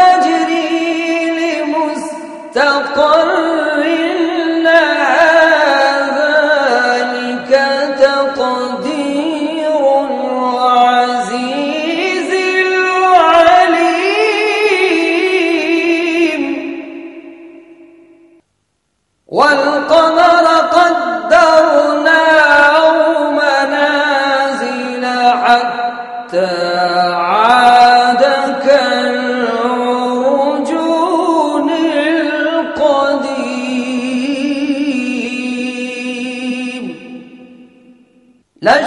تجري لمستقر. لا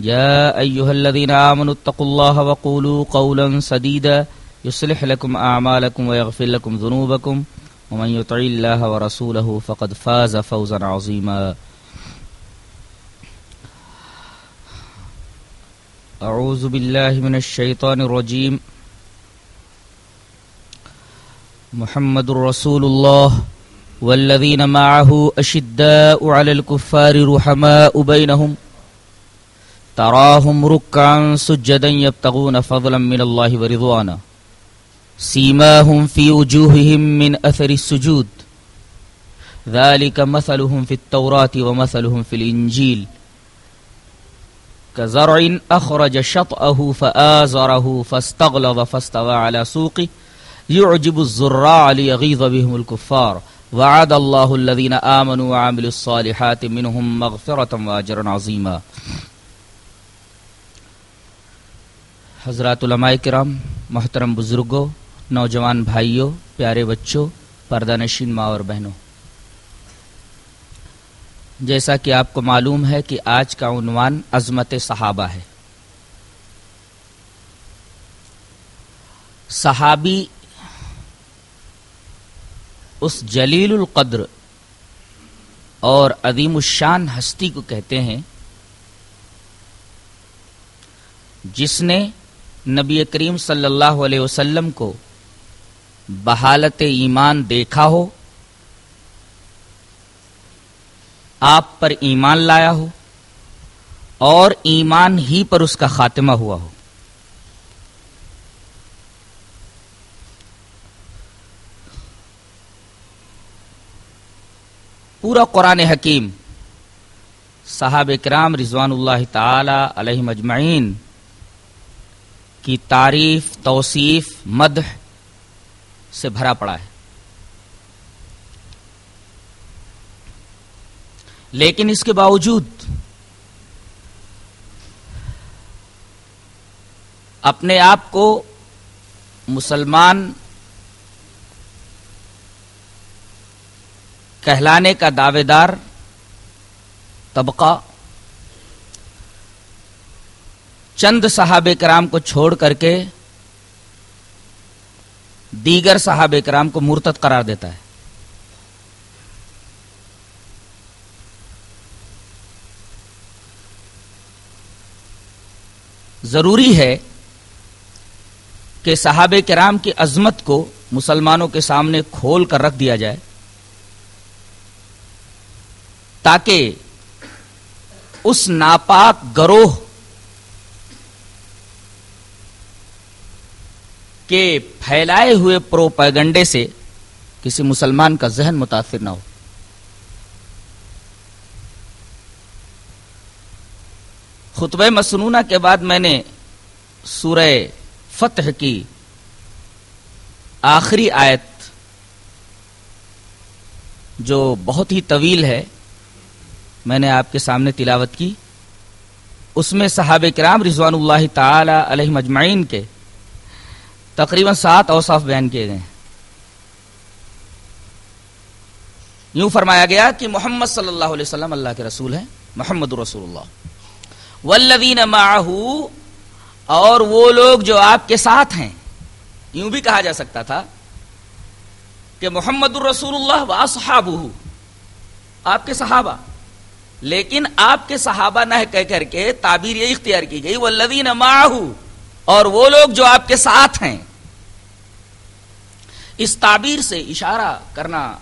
يا أيها الذين آمنوا اتقوا الله وقولوا قولا سديدا يصلح لكم أعمالكم ويغفر لكم ذنوبكم. ومن يطع الله ورسوله فقد فاز فوزا عظيما. أعوذ بالله من الشيطان الرجيم. محمد رسول الله والذين معه أشداء على الكفار رحماء بينهم تراهم ركعا سجدا يبتغون فضلا من الله ورضوانا. سيماهم في وجوههم من أثر السجود. ذلك مثلهم في التوراة ومثلهم في الإنجيل. كزرع أخرج شطأه فآزره فاستغلظ فاستوى على سوقه. يعجب الزراع ليغيظ بهم الكفار. وعد الله الذين آمنوا وعملوا الصالحات منهم مغفرة وأجرا عظيما. حضرات علماء کرام، محترم بزرگوں، نوجوان بھائیوں، پیارے بچوں، پردہ نشین ماں اور بہنوں۔ جیسا کہ آپ کو معلوم ہے کہ آج کا عنوان عظمت صحابہ ہے۔ صحابی اس جلیل القدر اور عظیم الشان ہستی کو کہتے ہیں، جس نے نبی کریم صلی اللہ علیہ وسلم کو بحالت ایمان دیکھا ہو، آپ پر ایمان لایا ہو، اور ایمان ہی پر اس کا خاتمہ ہوا ہو۔ پورا قرآن حکیم صحاب کرام رضوان اللہ تعالی علیہ مجمعین کی تعریف، توصیف، مدح سے بھرا پڑا ہے۔ لیکن اس کے باوجود اپنے آپ کو مسلمان کہلانے کا دعوے دار طبقہ چند صحابہ کرام کو چھوڑ کر کے دیگر صحابہ کرام کو مرتد قرار دیتا ہے۔ ضروری ہے کہ صحابہ کرام کی عظمت کو مسلمانوں کے سامنے کھول کر رکھ دیا جائے تاکہ اس ناپاک گروہ کے پھیلائے ہوئے پروپیگنڈے سے کسی مسلمان کا ذہن متاثر نہ ہو۔ خطبہ مسنونہ کے بعد میں نے سورہ فتح کی آخری آیت جو بہت ہی طویل ہے، میں نے آپ کے سامنے تلاوت کی۔ اس میں صحابہ کرام رضوان اللہ تعالی علیہ مجمعین کے تقریباً سات اوصاف بیان کیے گئے یوں فرمایا گیا کہ محمد صلی اللہ علیہ وسلم اللہ کے رسول ہیں، محمد رسول اللہ۔ والذین معه اور وہ لوگ جو آپ کے ساتھ ہیں۔ یوں بھی کہا جا سکتا تھا کہ محمد الرسول اللہ واصحابہ آپ کے صحابہ۔ لیکن آپ کے صحابہ نہ کہہ کر کے تعبیر یہ اختیار کی گئی وہ لوین اور وہ لوگ جو آپ کے ساتھ ہیں، اس تعبیر سے اشارہ کرنا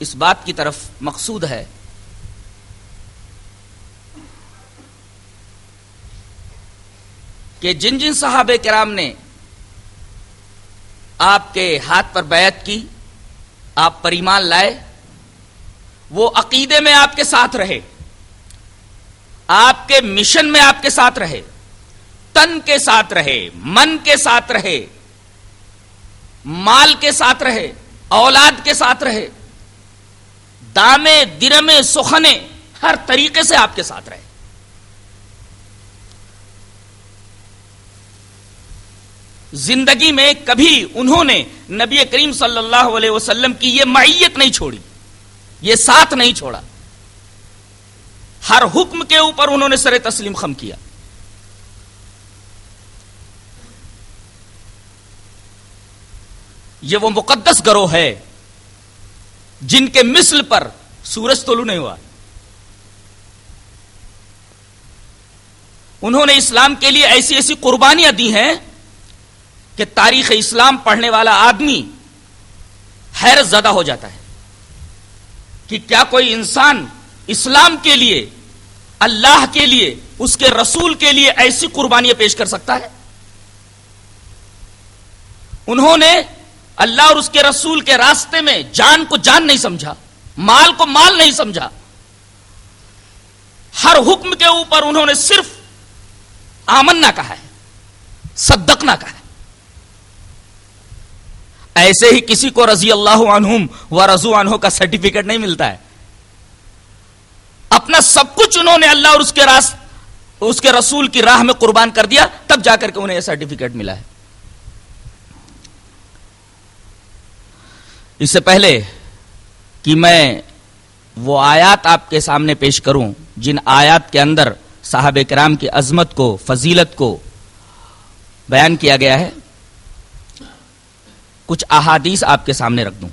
اس بات کی طرف مقصود ہے۔ کہ جن جن صحابہ کرام نے آپ کے ہاتھ پر بیعت کی، آپ پر ایمان لائے، وہ عقیدے میں آپ کے ساتھ رہے، آپ کے مشن میں آپ کے ساتھ رہے۔ تن کے ساتھ رہے، من کے ساتھ رہے، مال کے ساتھ رہے، اولاد کے ساتھ رہے، دامے، درمے، سخنے، ہر طریقے سے آپ کے ساتھ رہے۔ زندگی میں کبھی انہوں نے نبی کریم صلی اللہ علیہ وسلم کی یہ معیت نہیں چھوڑی، یہ ساتھ نہیں چھوڑا۔ ہر حکم کے اوپر انہوں نے سر تسلیم خم کیا۔ یہ وہ مقدس گروہ ہے جن کے مثل پر سورج تولو نہیں ہوا۔ انہوں نے اسلام کے لیے ایسی ایسی قربانیاں دی ہیں کہ تاریخ اسلام پڑھنے والا آدمی حیرت زدہ ہو جاتا ہے کہ کیا کوئی انسان اسلام کے لیے، اللہ کے لیے، اس کے رسول کے لیے ایسی قربانیاں پیش کر سکتا ہے؟ انہوں نے اللہ اور اس کے رسول کے راستے میں جان کو جان نہیں سمجھا، مال کو مال نہیں سمجھا۔ ہر حکم کے اوپر انہوں نے صرف آمن نہ کہا ہے صدق نہ کہا ہے۔ ایسے ہی کسی کو رضی اللہ عنہم و رضو عنہ کا سرٹیفکیٹ نہیں ملتا ہے۔ اپنا سب کچھ انہوں نے اللہ اور اس کے راست اس کے رسول کی راہ میں قربان کر دیا، تب جا کر کے انہیں یہ سرٹیفکیٹ ملا ہے۔ اس سے پہلے کہ میں وہ آیات آپ کے سامنے پیش کروں، جن آیات کے اندر صاحب کرام کی عظمت کو، فضیلت کو بیان کیا گیا ہے، کچھ احادیث آپ کے سامنے رکھ دوں۔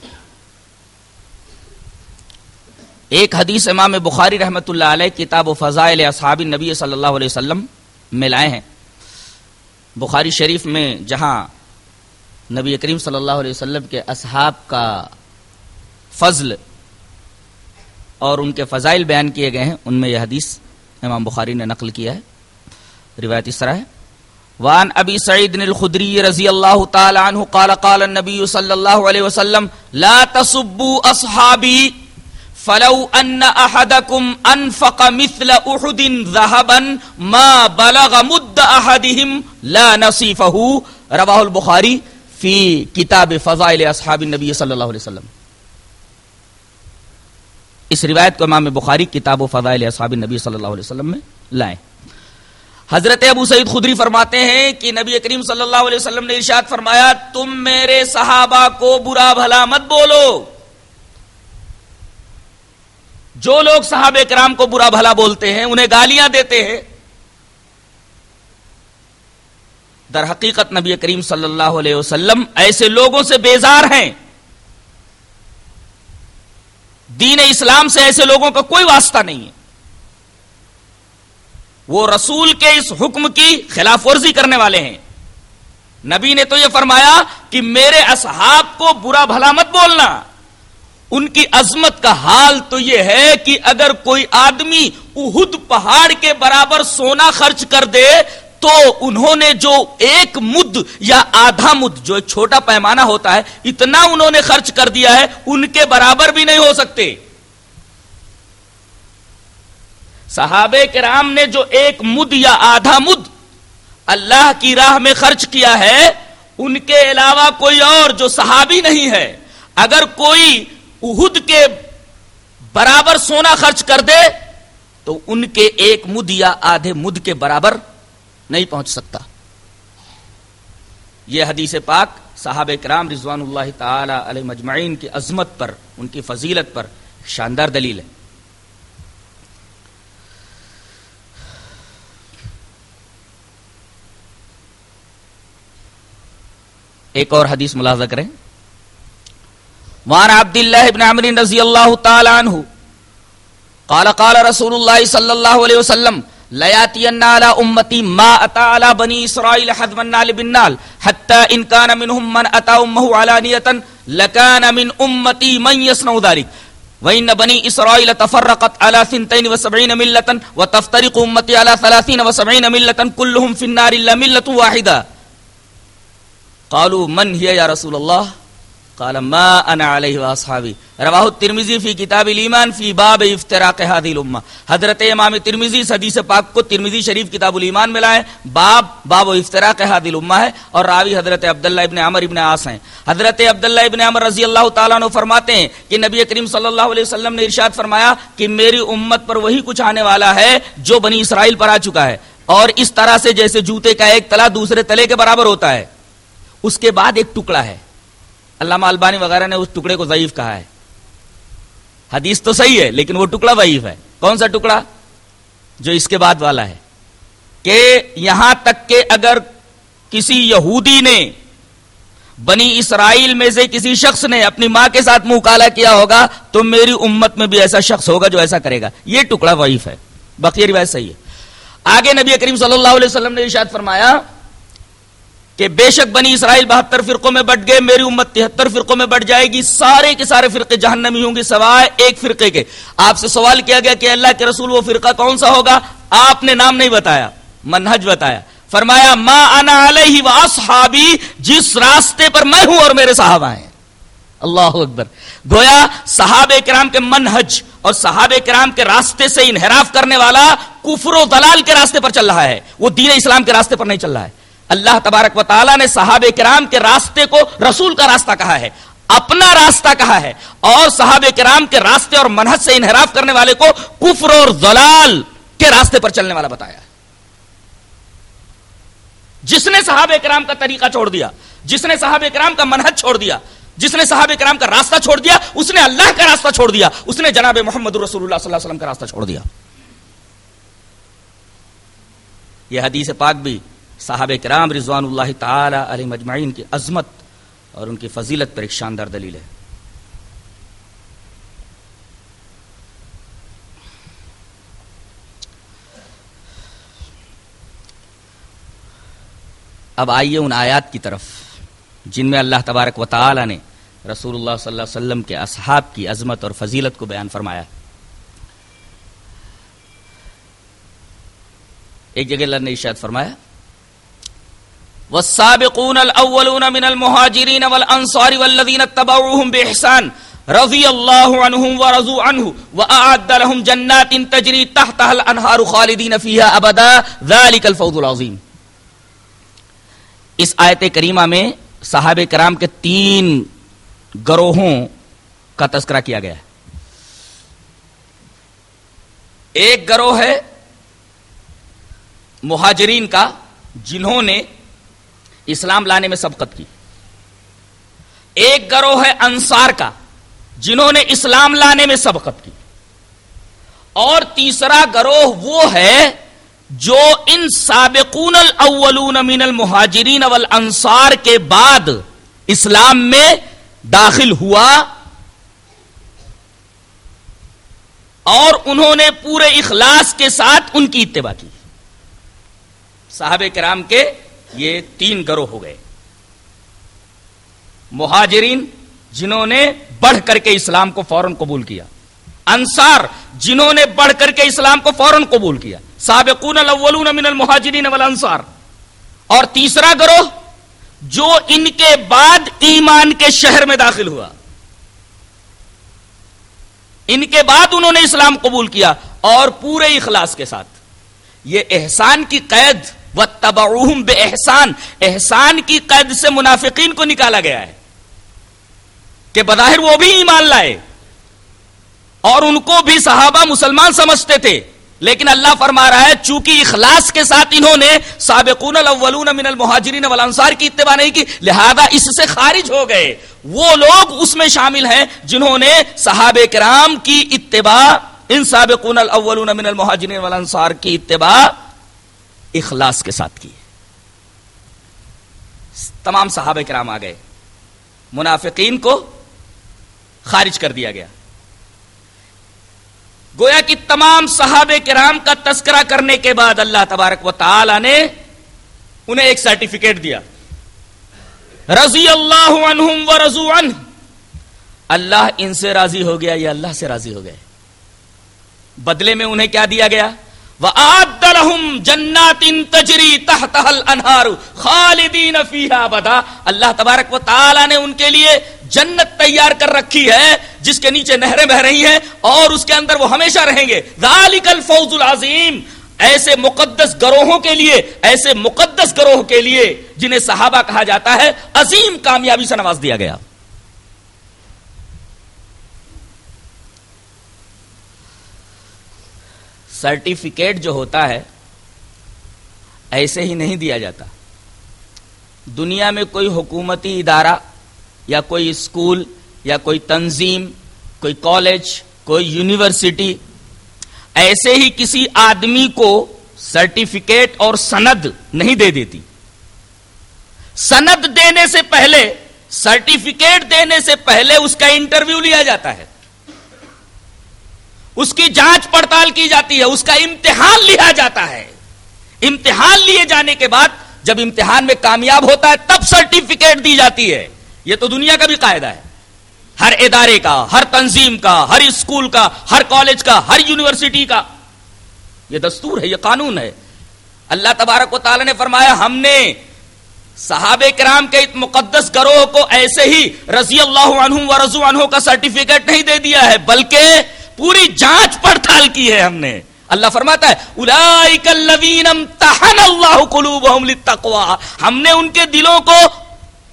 ایک حدیث امام بخاری رحمت اللہ علیہ، کتاب و فضائل اصحاب نبی صلی اللہ علیہ وسلم میں لائے ہیں۔ بخاری شریف میں جہاں نبی کریم صلی اللہ علیہ وسلم کے اصحاب کا فضل اور ان کے فضائل بیان کیے گئے ہیں، ان میں یہ حدیث امام بخاری نے نقل کیا ہے، روایت اس طرح ہے۔ وان ابی سعید الخدری رضی اللہ تعالی عنہ قال قال النبی صلی اللہ علیہ وسلم لا تصبوا اصحابی فلو ان احدكم انفق مثل احد ذهبا ما بلغ مد احدهم لا نصيفه۔ رواه البخاری فی کتاب فضائل اصحاب النبی صلی اللہ علیہ وسلم۔ اس روایت کو امام بخاری کتاب و فضائل اصحاب نبی صلی اللہ علیہ وسلم میں لائیں۔ حضرت ابو سعید خدری فرماتے ہیں کہ نبی کریم صلی اللہ علیہ وسلم نے ارشاد فرمایا، تم میرے صحابہ کو برا بھلا مت بولو۔ جو لوگ صحابہ کرام کو برا بھلا بولتے ہیں، انہیں گالیاں دیتے ہیں۔ در حقیقت نبی کریم صلی اللہ علیہ وسلم ایسے لوگوں سے بیزار ہیں۔ دین اسلام سے ایسے لوگوں کا کوئی واسطہ نہیں ہے۔ وہ رسول کے اس حکم کی خلاف ورزی کرنے والے ہیں۔ نبی نے تو یہ فرمایا کہ میرے اصحاب کو برا بھلا مت بولنا۔ ان کی عظمت کا حال تو یہ ہے کہ اگر کوئی آدمی اہد پہاڑ کے برابر سونا خرچ کر دے تو انہوں نے جو ایک مد یا آدھا مد، جو ایک چھوٹا پیمانہ ہوتا ہے، اتنا انہوں نے خرچ کر دیا ہے، ان کے برابر بھی نہیں ہو سکتے۔ صحابہ کرام نے جو ایک مد یا آدھا مد اللہ کی راہ میں خرچ کیا ہے، ان کے علاوہ کوئی اور جو صحابی نہیں ہے، اگر کوئی اہد کے برابر سونا خرچ کر دے، تو ان کے ایک مد یا آدھے مد کے برابر نہیں پہنچ سکتا۔ یہ حدیث پاک صحابہ کرام رضوان اللہ تعالی علیہ مجمعین کی عظمت پر، ان کی فضیلت پر شاندار دلیل ہے۔ ایک اور حدیث ملاحظہ کریں۔ وان عبد اللہ ابن عمر رضی اللہ تعالی عنہ، قال قال رسول اللہ صلی اللہ علیہ وسلم لياتين على امتي ما اتى على بني اسرائيل حذف النال بالنال حتى ان كان منهم من اتى امه علانيه لكان من امتي من يصنع ذلك وإن بني إسرائيل تفرقت على ثنتين وسبعين ملة وتفترق أمتي على ثلاثين وسبعين ملة كلهم في النار إلا ملة واحدة قالوا من هي يا رسول الله قال ما انا علیہ واصحابی۔ رواہ الترمذی فی کتاب الایمان فی باب افتراق هذه الامه حضرت امام ترمذی اس حدیث پاک کو ترمذی شریف کتاب الایمان میں لائے۔ باب باب افتراق هذه الامه ہے اور راوی حضرت عبداللہ ابن عمر ابن عاص ہیں۔ حضرت عبداللہ ابن عمر رضی اللہ تعالیٰ عنہ فرماتے ہیں کہ نبی کریم صلی اللہ علیہ وسلم نے ارشاد فرمایا کہ میری امت پر وہی کچھ آنے والا ہے جو بنی اسرائیل پر آ چکا ہے۔ اور اس طرح سے جیسے جوتے کا ایک تلا دوسرے تلے کے برابر ہوتا ہے۔ اس کے بعد ایک ٹکڑا ہے۔ علامہ البانی وغیرہ نے اس ٹکڑے کو ضعیف کہا ہے۔ حدیث تو صحیح ہے، لیکن وہ ٹکڑا ضعیف ہے۔ کون سا ٹکڑا؟ جو اس کے بعد والا ہے۔ کہ یہاں تک کہ اگر کسی یہودی نے بنی اسرائیل میں سے کسی شخص نے اپنی ماں کے ساتھ منہ کالا کیا ہوگا، تو میری امت میں بھی ایسا شخص ہوگا جو ایسا کرے گا۔ یہ ٹکڑا ضعیف ہے۔ بقیہ روایت صحیح ہے۔ آگے نبی کریم صلی اللہ علیہ وسلم نے ارشاد فرمایا کہ بے شک بنی اسرائیل بہتر فرقوں میں بٹ گئے، میری امت تہتر فرقوں میں بٹ جائے گی، سارے کے سارے فرقے جہنمی ہوں گے، سوائے ایک فرقے کے۔ آپ سے سوال کیا گیا کہ اللہ کے رسول وہ فرقہ کون سا ہوگا؟ آپ نے نام نہیں بتایا، منہج بتایا۔ فرمایا، ما انا علیہ و اصحابی جس راستے پر میں ہوں اور میرے صحابہ ہیں۔ اللہ اکبر۔ گویا صحابہ کرام کے منہج اور صحابہ کرام کے راستے سے انحراف کرنے والا کفر و دلال کے راستے پر چل رہا ہے۔ وہ دین اسلام کے راستے پر نہیں چل رہا ہے۔ اللہ تبارک و تعالیٰ نے صحابہ کرام کے راستے کو رسول کا راستہ کہا ہے، اپنا راستہ کہا ہے اور صحابہ کرام کے راستے اور منحص سے انحراف کرنے والے کو کفر اور ضلال کے راستے پر چلنے والا بتایا۔ جس نے صحابہ کرام کا طریقہ چھوڑ دیا، جس نے صحابہ کرام کا منحص چھوڑ دیا، جس نے صحابہ کرام کا راستہ چھوڑ دیا، اس نے اللہ کا راستہ چھوڑ دیا، اس نے جناب محمد رسول اللہ صلی اللہ علیہ وسلم کا راستہ چھوڑ دیا۔ یہ حدیث پاک بھی صحابہ کرام رضوان اللہ تعالی علیہ مجمعین کی عظمت اور ان کی فضیلت پر ایک شاندار دلیل ہے۔ اب آئیے ان آیات کی طرف، جن میں اللہ تبارک و تعالی نے رسول اللہ صلی اللہ علیہ وسلم کے اصحاب کی عظمت اور فضیلت کو بیان فرمایا۔ ایک جگہ اللہ نے ارشاد فرمایا والسابقون الاولون من المهاجرين والانصار والذين اتبعوهم باحسان رضي الله عنهم ورضوا عنه واعد لهم جنات تجري تحتها الانهار خالدين فيها ابدا ذلك الفوز العظيم. اس آیت کریمہ میں صحابہ کرام کے تین گروہوں کا تذکرہ کیا گیا ہے۔ ایک گروہ ہے مہاجرین کا جنہوں نے اسلام لانے میں سبقت کی۔ ایک گروہ ہے انصار کا، جنہوں نے اسلام لانے میں سبقت کی۔ اور تیسرا گروہ وہ ہے جو ان سابقون الاولون من المہاجرین والانصار کے بعد اسلام میں داخل ہوا۔ اور انہوں نے پورے اخلاص کے ساتھ ان کی اتباع کی۔ صاحب کرام کے یہ تین گروہ ہو گئے۔ مہاجرین جنہوں نے بڑھ کر کے اسلام کو فوراً قبول کیا۔ انصار جنہوں نے بڑھ کر کے اسلام کو فوراً قبول کیا۔ سابقون الاولون من المہاجرین والانصار۔ اور تیسرا گروہ جو ان کے بعد ایمان کے شہر میں داخل ہوا۔ ان کے بعد انہوں نے اسلام قبول کیا اور پورے اخلاص کے ساتھ۔ یہ احسان کی قید و تبعوہم بے احسان احسان کی قید سے منافقین کو نکالا گیا ہے کہ بظاہر وہ بھی ایمان لائے اور ان کو بھی صحابہ مسلمان سمجھتے تھے۔ لیکن اللہ فرما رہا ہے، چونکہ اخلاص کے ساتھ انہوں نے سابقون الاولون من المہاجرین والانصار کی اتباع نہیں کی، لہذا اس سے خارج ہو گئے۔ وہ لوگ اس میں شامل ہیں جنہوں نے صحابہ کرام کی اتباع، ان سابقون الاولون من المہاجرین والانصار کی اتباع اخلاص کے ساتھ کی۔ تمام صحابہ کرام آ گئے۔ منافقین کو خارج کر دیا گیا۔ گویا کہ تمام صحابہ کرام کا تذکرہ کرنے کے بعد اللہ تبارک و تعالی نے انہیں ایک سرٹیفکیٹ دیا۔ رضی اللہ عنہم و رضو عنہ۔ اللہ ان سے راضی ہو گیا یا اللہ سے راضی ہو گئے؟ بدلے میں انہیں کیا دیا گیا؟ وَآدَّ جَنَّاتٍ تَجْرِي تَحْتَهَا الْأَنْهَارُ خَالِدِينَ فِيهَا بَدَا اللہ تبارک و تعالی نے ان کے لیے جنت تیار کر رکھی ہے، جس کے نیچے نہریں بہ رہی ہیں اور اس کے اندر وہ ہمیشہ رہیں گے۔ ذَلِكَ الْفَوْزُ الْعَظِيمُ۔ ایسے مقدس گروہوں کے لیے، ایسے مقدس گروہ کے لیے جنہیں صحابہ کہا جاتا ہے، عظیم کامیابی سے نواز دیا گیا۔ سرٹیفکیٹ جو ہوتا ہے، ایسے ہی نہیں دیا جاتا۔ دنیا میں کوئی حکومتی ادارہ یا کوئی اسکول یا کوئی تنظیم، کوئی کالج، کوئی یونیورسٹی، ایسے ہی کسی آدمی کو سرٹیفکیٹ اور سند نہیں دے دیتی۔ سند دینے سے پہلے، سرٹیفکیٹ دینے سے پہلے اس کا انٹرویو لیا جاتا ہے۔ اس کی جانچ پڑتال کی جاتی ہے، اس کا امتحان لیا جاتا ہے۔ امتحان لیے جانے کے بعد جب امتحان میں کامیاب ہوتا ہے، تب سرٹیفکیٹ دی جاتی ہے۔ یہ تو دنیا کا بھی قاعدہ ہے۔ ہر ادارے کا، ہر تنظیم کا، ہر اسکول کا، ہر کالج کا، ہر یونیورسٹی کا۔ یہ دستور ہے، یہ قانون ہے۔ اللہ تبارک و تعالی نے فرمایا، ہم نے صحابہ کرام کے مقدس گروہ کو ایسے ہی رضی اللہ عنہ و رضو عنہ کا سرٹیفکیٹ نہیں دے دیا ہے، بلکہ پوری جانچ پڑتال کی ہے ہم نے۔ اللہ فرماتا ہے الذین امتحن اللہ قلوبهم للتقوى ہم نے ان کے دلوں کو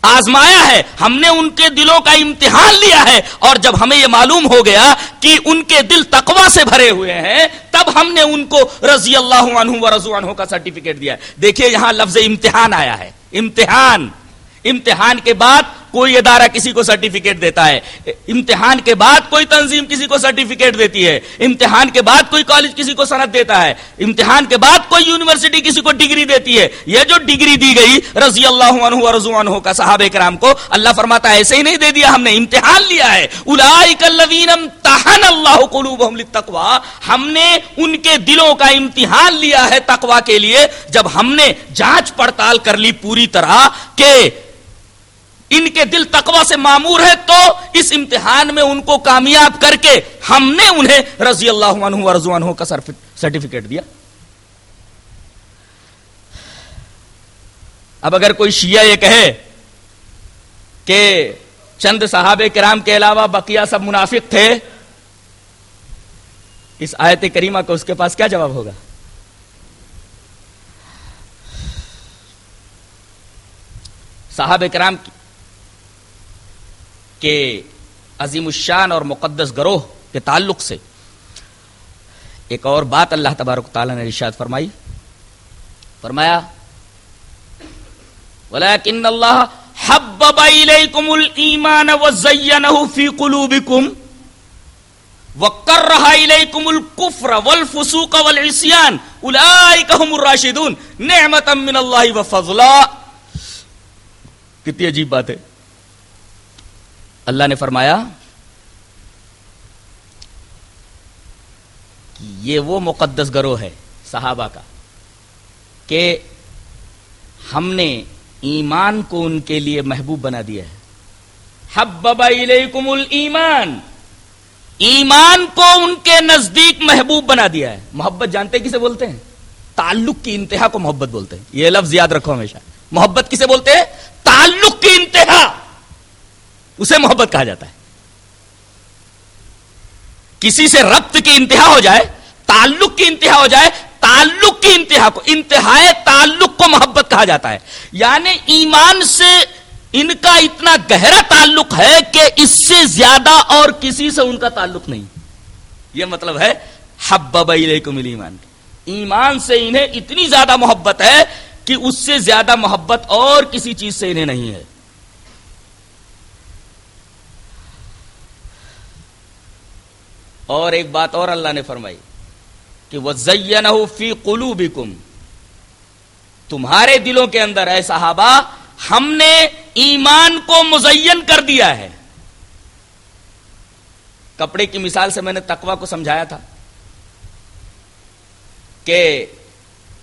آزمایا ہے، ہم نے ان کے دلوں کا امتحان لیا ہے۔ اور جب ہمیں یہ معلوم ہو گیا کہ ان کے دل تقوا سے بھرے ہوئے ہیں، تب ہم نے ان کو رضی اللہ عنہ و رضو عنہ کا سرٹیفکیٹ دیا ہے۔ دیکھیے یہاں لفظ امتحان آیا ہے۔ امتحان۔ امتحان کے بعد کوئی ادارہ کسی کو سرٹیفکیٹ دیتا ہے۔ امتحان کے بعد کوئی تنظیم کسی کو سرٹیفکیٹ دیتی ہے۔ امتحان کے بعد کوئی کالج کسی کو صنعت دیتا ہے۔ امتحان کے بعد کوئی یونیورسٹی کسی کو ڈگری دیتی ہے۔ یہ جو ڈگری دی گئی رضی اللہ عنہ و رضو عنہ کا صحابہ کرام کو اللہ فرماتا ہے، ایسے ہی نہیں دے دیا ہم نے، امتحان لیا ہے۔ اولئک الذین امتحن اللہ قلوبہم للتقوی۔ ہم نے ان کے دلوں کا امتحان لیا ہے تقوی کے لیے۔ جب ہم نے جانچ پڑتال کر لی پوری طرح کہ ان کے دل تقوی سے معمور ہے، تو اس امتحان میں ان کو کامیاب کر کے ہم نے انہیں رضی اللہ عنہ و رضو کا سرٹیفکیٹ دیا۔ اب اگر کوئی شیعہ یہ کہے کہ چند صحابہ کرام کے علاوہ بقیہ سب منافق تھے، اس آیت کریمہ کو اس کے پاس کیا جواب ہوگا؟ صحابہ کرام کے عظیم الشان اور مقدس گروہ کے تعلق سے ایک اور بات اللہ تبارک تعالیٰ نے رشاد فرمائی۔ فرمایا، ولكن الله حبب اليكم الايمان وزينه في قلوبكم وكره اليكم الكفر والفسوق والعصيان اولئك هم الراشدون نعمه من الله وفضلا کتنی عجیب بات ہے۔ اللہ نے فرمایا کہ یہ وہ مقدس گروہ ہے صحابہ کا کہ ہم نے ایمان کو ان کے لیے محبوب بنا دیا ہے۔ حبب الیکم الایمان۔ ایمان کو ان کے نزدیک محبوب بنا دیا ہے۔ محبت جانتے کسے بولتے ہیں؟ تعلق کی انتہا کو محبت بولتے ہیں۔ یہ لفظ یاد رکھو ہمیشہ۔ محبت کسے بولتے ہیں؟ تعلق کی انتہا۔ اسے محبت کہا جاتا ہے۔ کسی سے ربط کی انتہا ہو جائے، تعلق کی انتہا ہو جائے، تعلق کی انتہا کو، انتہائے تعلق کو محبت کہا جاتا ہے۔ یعنی ایمان سے ان کا اتنا گہرا تعلق ہے کہ اس سے زیادہ اور کسی سے ان کا تعلق نہیں۔ یہ مطلب ہے، حبب الیکم ایمان ایمان سے انہیں اتنی زیادہ محبت ہے کہ اس سے زیادہ محبت اور کسی چیز سے انہیں نہیں ہے۔ اور ایک بات اور اللہ نے فرمائی کہ وہ فی قلوبکم تمہارے دلوں کے اندر، اے صحابہ، ہم نے ایمان کو مزین کر دیا ہے۔ کپڑے کی مثال سے میں نے تقوا کو سمجھایا تھا کہ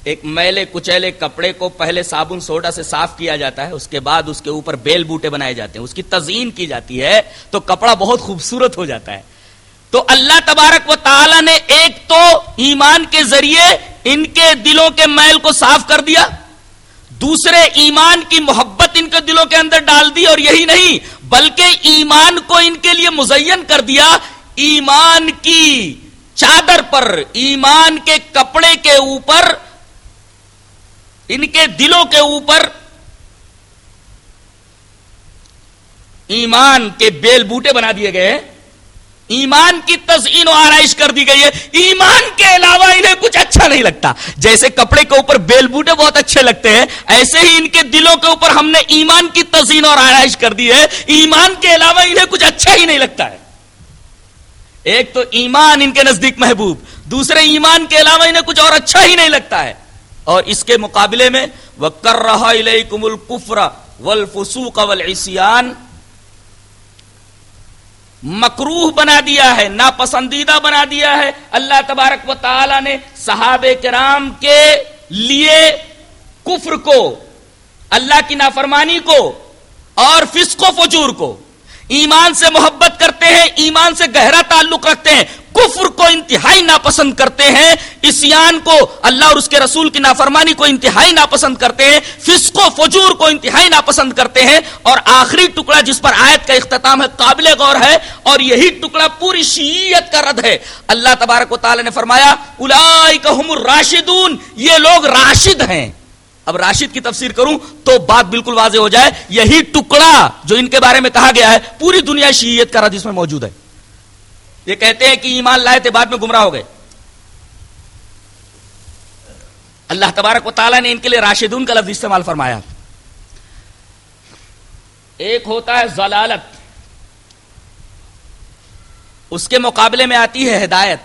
ایک میلے کچیلے کپڑے کو پہلے صابن سوڈا سے صاف کیا جاتا ہے، اس کے بعد اس کے اوپر بیل بوٹے بنائے جاتے ہیں، اس کی تزئین کی جاتی ہے، تو کپڑا بہت خوبصورت ہو جاتا ہے۔ تو اللہ تبارک و تعالی نے ایک تو ایمان کے ذریعے ان کے دلوں کے میل کو صاف کر دیا، دوسرے ایمان کی محبت ان کے دلوں کے اندر ڈال دی اور یہی نہیں، بلکہ ایمان کو ان کے لیے مزین کر دیا، ایمان کی چادر پر، ایمان کے کپڑے کے اوپر، ان کے دلوں کے اوپر ایمان کے بیل بوٹے بنا دیے گئے ہیں۔ ایمان کی تزئین و آرائش کر دی گئی ہے۔ ایمان کے علاوہ انہیں کچھ اچھا نہیں لگتا۔ جیسے کپڑے کے اوپر بیل بوٹے بہت اچھے لگتے ہیں، ایسے ہی ان کے دلوں کے اوپر ہم نے ایمان کی تزئین اور آرائش کر دی ہے۔ ایمان کے علاوہ انہیں کچھ اچھا ہی نہیں لگتا ہے۔ ایک تو ایمان ان کے نزدیک محبوب، دوسرے ایمان کے علاوہ انہیں کچھ اور اچھا ہی نہیں لگتا ہے۔ اور اس کے مقابلے میں وہ کر رہا کمل کفرا ولفسوق مکروح بنا دیا ہے، ناپسندیدہ بنا دیا ہے۔ اللہ تبارک و تعالی نے صحاب کرام کے لیے کفر کو، اللہ کی نافرمانی کو اور فسق و فجور کو ایمان سے محبت کرتے ہیں، ایمان سے گہرا تعلق رکھتے ہیں۔ انتہائی ناپسند کرتے ہیں اسیان کو اللہ اور اس کے رسول کی نافرمانی کو انتہائی ناپسند کرتے ہیں، فسق و فجور کو انتہائی ناپسند کرتے ہیں اور آخری ٹکڑا جس پر آیت کا اختتام ہے قابل غور ہے اور یہی ٹکڑا پوری شیعت کا رد ہے۔ اللہ تبارک و تعالی نے فرمایا هم الراشدون، یہ لوگ راشد ہیں۔ اب راشد کی تفسیر کروں تو بات بالکل واضح ہو جائے، یہی ٹکڑا جو ان کے بارے میں کہا گیا ہے، پوری دنیا شیعت کا رد اس میں موجود ہے۔ یہ کہتے ہیں کہ ایمان لائے تھے بعد میں گمراہ ہو گئے۔ اللہ تبارک و تعالیٰ نے ان کے لیے راشدون کا لفظ استعمال فرمایا۔ ایک ہوتا ہے ضلالت۔ اس کے مقابلے میں آتی ہے ہدایت۔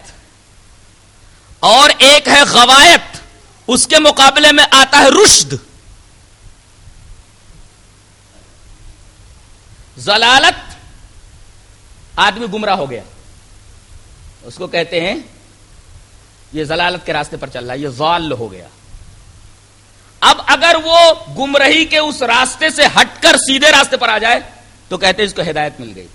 اور ایک ہے غوایت۔ اس کے مقابلے میں آتا ہے رشد۔ ضلالت آدمی گمراہ ہو گیا۔ اس کو کہتے ہیں، یہ ضلالت کے راستے پر چل رہا ہے، یہ ضال ہو گیا۔ اب اگر وہ گمرہی کے اس راستے سے ہٹ کر سیدھے راستے پر آ جائے، تو کہتے ہیں اس کو ہدایت مل گئی۔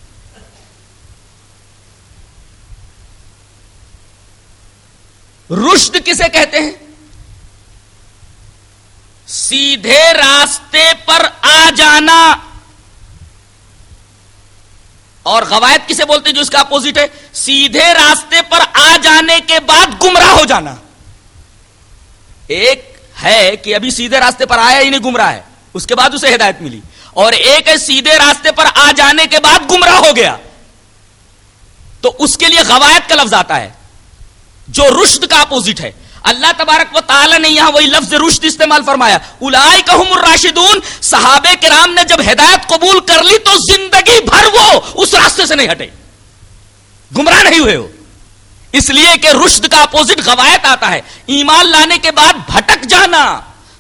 رشد کسے کہتے ہیں؟ سیدھے راستے پر آ جانا اور غوایت کسے بولتے جو اس کا اپوزٹ ہے؟ سیدھے راستے پر آ جانے کے بعد گمراہ ہو جانا۔ ایک ہے کہ ابھی سیدھے راستے پر آیا ہی نہیں، گمراہ ہے۔ اس کے بعد اسے ہدایت ملی۔ اور ایک ہے سیدھے راستے پر آ جانے کے بعد گمراہ ہو گیا۔ تو اس کے لیے غوایت کا لفظ آتا ہے۔ جو رشد کا اپوزٹ ہے۔ اللہ تبارک و تعالی نے یہاں وہی لفظ رشد استعمال فرمایا۔ الائی الراشدون، صحابہ کرام نے جب ہدایت قبول کر لی تو زندگی بھر وہ اس راستے سے نہیں ہٹے۔ گمراہ نہیں ہوئے ہو اس لیے کہ رشد کا اپوزٹ غوایت آتا ہے۔ ایمان لانے کے بعد بھٹک جانا۔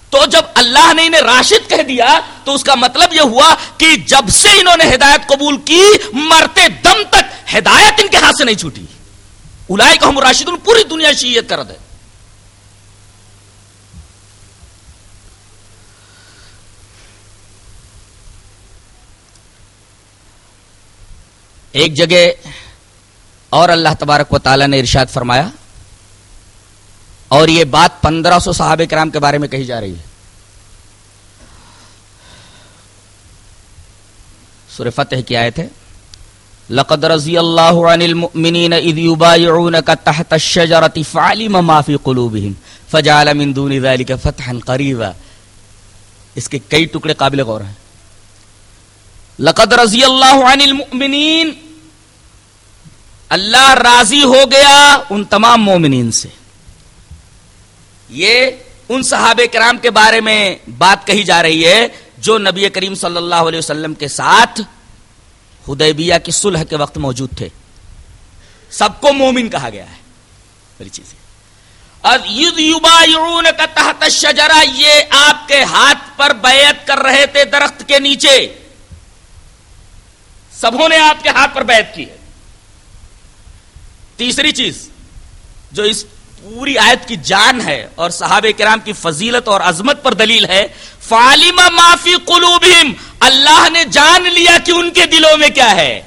تو جب اللہ نے انہیں راشد کہہ دیا، تو اس کا مطلب یہ ہوا کہ جب سے انہوں نے ہدایت قبول کی، مرتے دم تک ہدایت ان کے ہاتھ سے نہیں چھوٹی۔ الائی کو پوری دنیا شیت کر دے ایک جگہ اور اللہ تبارک و تعالی نے ارشاد فرمایا اور یہ بات پندرہ سو صحابہ کرام کے بارے میں کہی جا رہی ہے۔ سورہ فتح کی آیت ہے۔ لقد رضی اللہ عن المؤمنین اذ یبایعونک تحت الشجرة فعلم ما فی قلوبهم فجعل من دون ذلك فتحا قریبا۔ اس کے کئی ٹکڑے قابل غور ہیں۔ لقد رضی اللہ عن المؤمنین۔ اللہ راضی ہو گیا ان تمام مومنین سے۔ یہ ان صحابہ کرام کے بارے میں بات کہی جا رہی ہے جو نبی کریم صلی اللہ علیہ وسلم کے ساتھ حدیبیہ کی صلح کے وقت موجود تھے۔ سب کو مومن کہا گیا ہے۔ بڑی چیز تحت شجرا یہ آپ کے ہاتھ پر بیعت کر رہے تھے درخت کے نیچے۔ سبوں نے آپ کے ہاتھ پر بیعت کی ہے۔ تیسری چیز جو اس پوری آیت کی جان ہے اور صحابہ کرام کی فضیلت اور عظمت پر دلیل ہے فالما معافی قلوبہم اللہ نے جان لیا کہ ان کے دلوں میں کیا ہے۔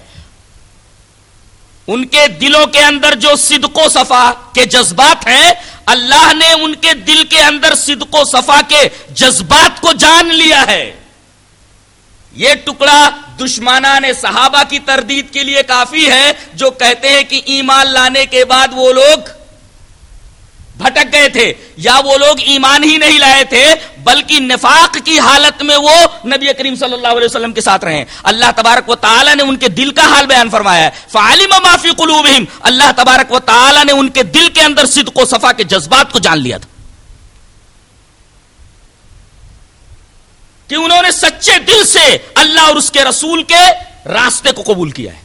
ان کے دلوں کے اندر جو صدق و صفا کے جذبات ہیں، اللہ نے ان کے دل کے اندر صدق و صفا کے جذبات کو جان لیا ہے۔ یہ ٹکڑا دشمنان صحابہ کی تردید کے لیے کافی ہے، جو کہتے ہیں کہ ایمان لانے کے بعد وہ لوگ بھٹک گئے تھے۔ یا وہ لوگ ایمان ہی نہیں لائے تھے، بلکہ نفاق کی حالت میں وہ نبی کریم صلی اللہ علیہ وسلم کے ساتھ رہے اللہ تبارک و تعالی نے ان کے دل کا حال بیان فرمایا ہے۔ فعالم معافی قلوبہم اللہ تبارک و تعالی نے ان کے دل کے اندر صدق و صفا کے جذبات کو جان لیا تھا۔ کہ انہوں نے سچے دل سے اللہ اور اس کے رسول کے راستے کو قبول کیا ہے۔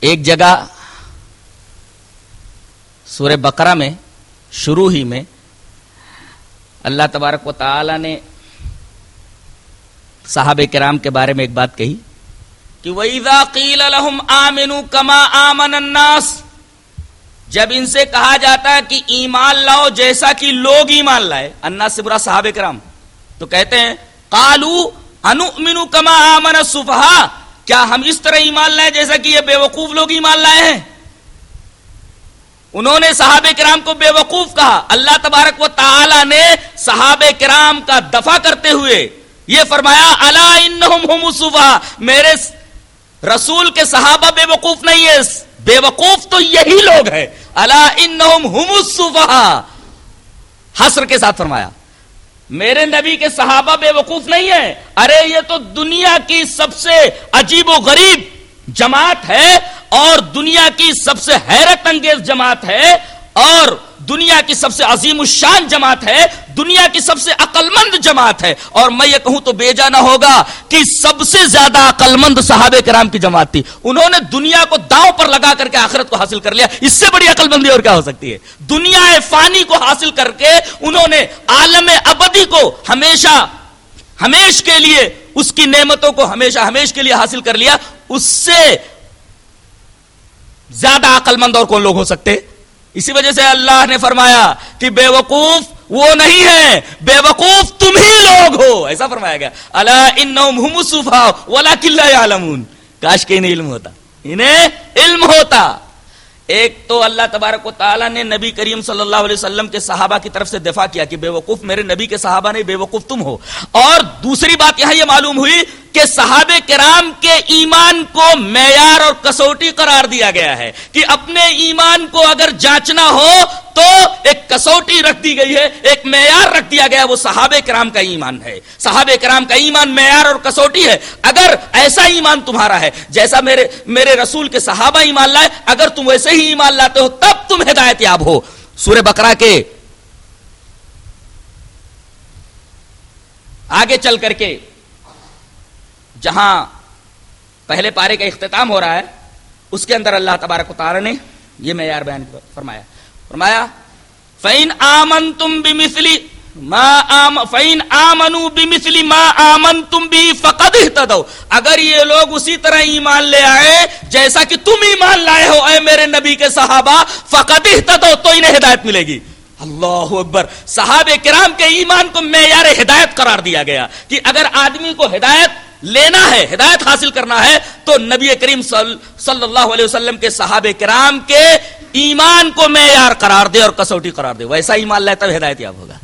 ایک جگہ سورہ بقرہ میں، شروع ہی میں، اللہ تبارک و تعالی نے صحابہ کرام کے بارے میں ایک بات کہی۔ کہ وَإِذَا قِيلَ لَهُمْ آمِنُوا كَمَا آمَنَ النَّاسِ جب ان سے کہا جاتا ہے کہ ایمان لاؤ جیسا کہ لوگ ایمان لائے انا سے برا صحابہ کرام، تو کہتے ہیں قالو انؤمنو کما آمن الصفحاء کیا ہم اس طرح ایمان لائے جیسا کہ یہ بے وقوف لوگ ایمان لائے ہیں؟ انہوں نے صحابہ کرام کو بے وقوف کہا۔ اللہ تبارک و تعالی نے صحابہ کرام کا دفع کرتے ہوئے یہ فرمایا اللہ انہم ہم ان میرے رسول کے صحابہ بے وقوف نہیں ہے بے وقوف تو یہی لوگ ہیں۔ اللہ ان حسر کے ساتھ فرمایا۔ میرے نبی کے صحابہ بے وقوف نہیں ہے ارے، یہ تو دنیا کی سب سے عجیب و غریب جماعت ہے اور دنیا کی سب سے حیرت انگیز جماعت ہے۔ اور دنیا کی سب سے عظیم الشان جماعت ہے، دنیا کی سب سے عقل مند جماعت ہے۔ اور میں یہ کہوں تو بے جانا ہوگا کہ سب سے زیادہ عقل مند صحابہ کرام کی جماعت تھی۔ انہوں نے دنیا کو داؤ پر لگا کر کے آخرت کو حاصل کر لیا۔ اس سے بڑی عقل مندی اور کیا ہو سکتی ہے؟ دنیا فانی کو حاصل کر کے انہوں نے عالم ابدی کو ہمیشہ، ہمیش کے لیے، اس کی نعمتوں کو ہمیشہ، ہمیش کے لیے حاصل کر لیا۔ اس سے زیادہ عقل مند اور کون لوگ ہو سکتے؟ اسی وجہ سے اللہ نے فرمایا کہ بے وقوف وہ نہیں ہے، بے وقوف تم ہی لوگ ہو۔ ایسا فرمایا گیا۔ اللہ ان کاش کے انہیں علم ہوتا۔ انہیں علم ہوتا۔ ایک تو اللہ تبارک و تعالیٰ نے نبی کریم صلی اللہ علیہ وسلم کے صحابہ کی طرف سے دفاع کیا کہ بے وقوف میرے نبی کے صحابہ نہیں، بے وقوف تم ہو۔ اور دوسری بات یہاں یہ معلوم ہوئی کہ صحاب کرام کے ایمان کو معیار اور کسوٹی قرار دیا گیا ہے کہ اپنے ایمان کو اگر جانچنا ہو تو ایک کسوٹی رکھ دی گئی ہے، ایک معیار رکھ دیا گیا، وہ صحاب کرام کا ایمان ہے۔ صحاب کرام کا ایمان معیار اور کسوٹی ہے۔ اگر ایسا ایمان تمہارا ہے، جیسا میرے میرے رسول کے صحابہ ایمان لائے، اگر تم ویسے ہی ایمان لاتے ہو، تب تم ہدایت یاب ہو۔ سورہ بکرا کے آگے چل کر کے جہاں پہلے پارے کا اختتام ہو رہا ہے، اس کے اندر اللہ تبارک و تعالی نے یہ معیار بیان فرمایا۔ فرمایا فین آمن تم بھی مسلی فین آمنو بھی مسلی ماں آمن تم بھی فقد اگر یہ لوگ اسی طرح ایمان لے آئے، جیسا کہ تم ایمان لائے ہو، اے میرے نبی کے صحابہ، فقد احتدو تو انہیں ہدایت ملے گی۔ اللہ اکبر۔ صحاب کرام کے ایمان کو معیار ہدایت قرار دیا گیا کہ اگر آدمی کو ہدایت لینا ہے، ہدایت حاصل کرنا ہے، تو نبی کریم صلی اللہ علیہ وسلم کے صحابہ کرام کے ایمان کو معیار قرار دے اور کسوٹی قرار دے۔ ویسا ایمان لے تب ہدایت یاب ہوگا۔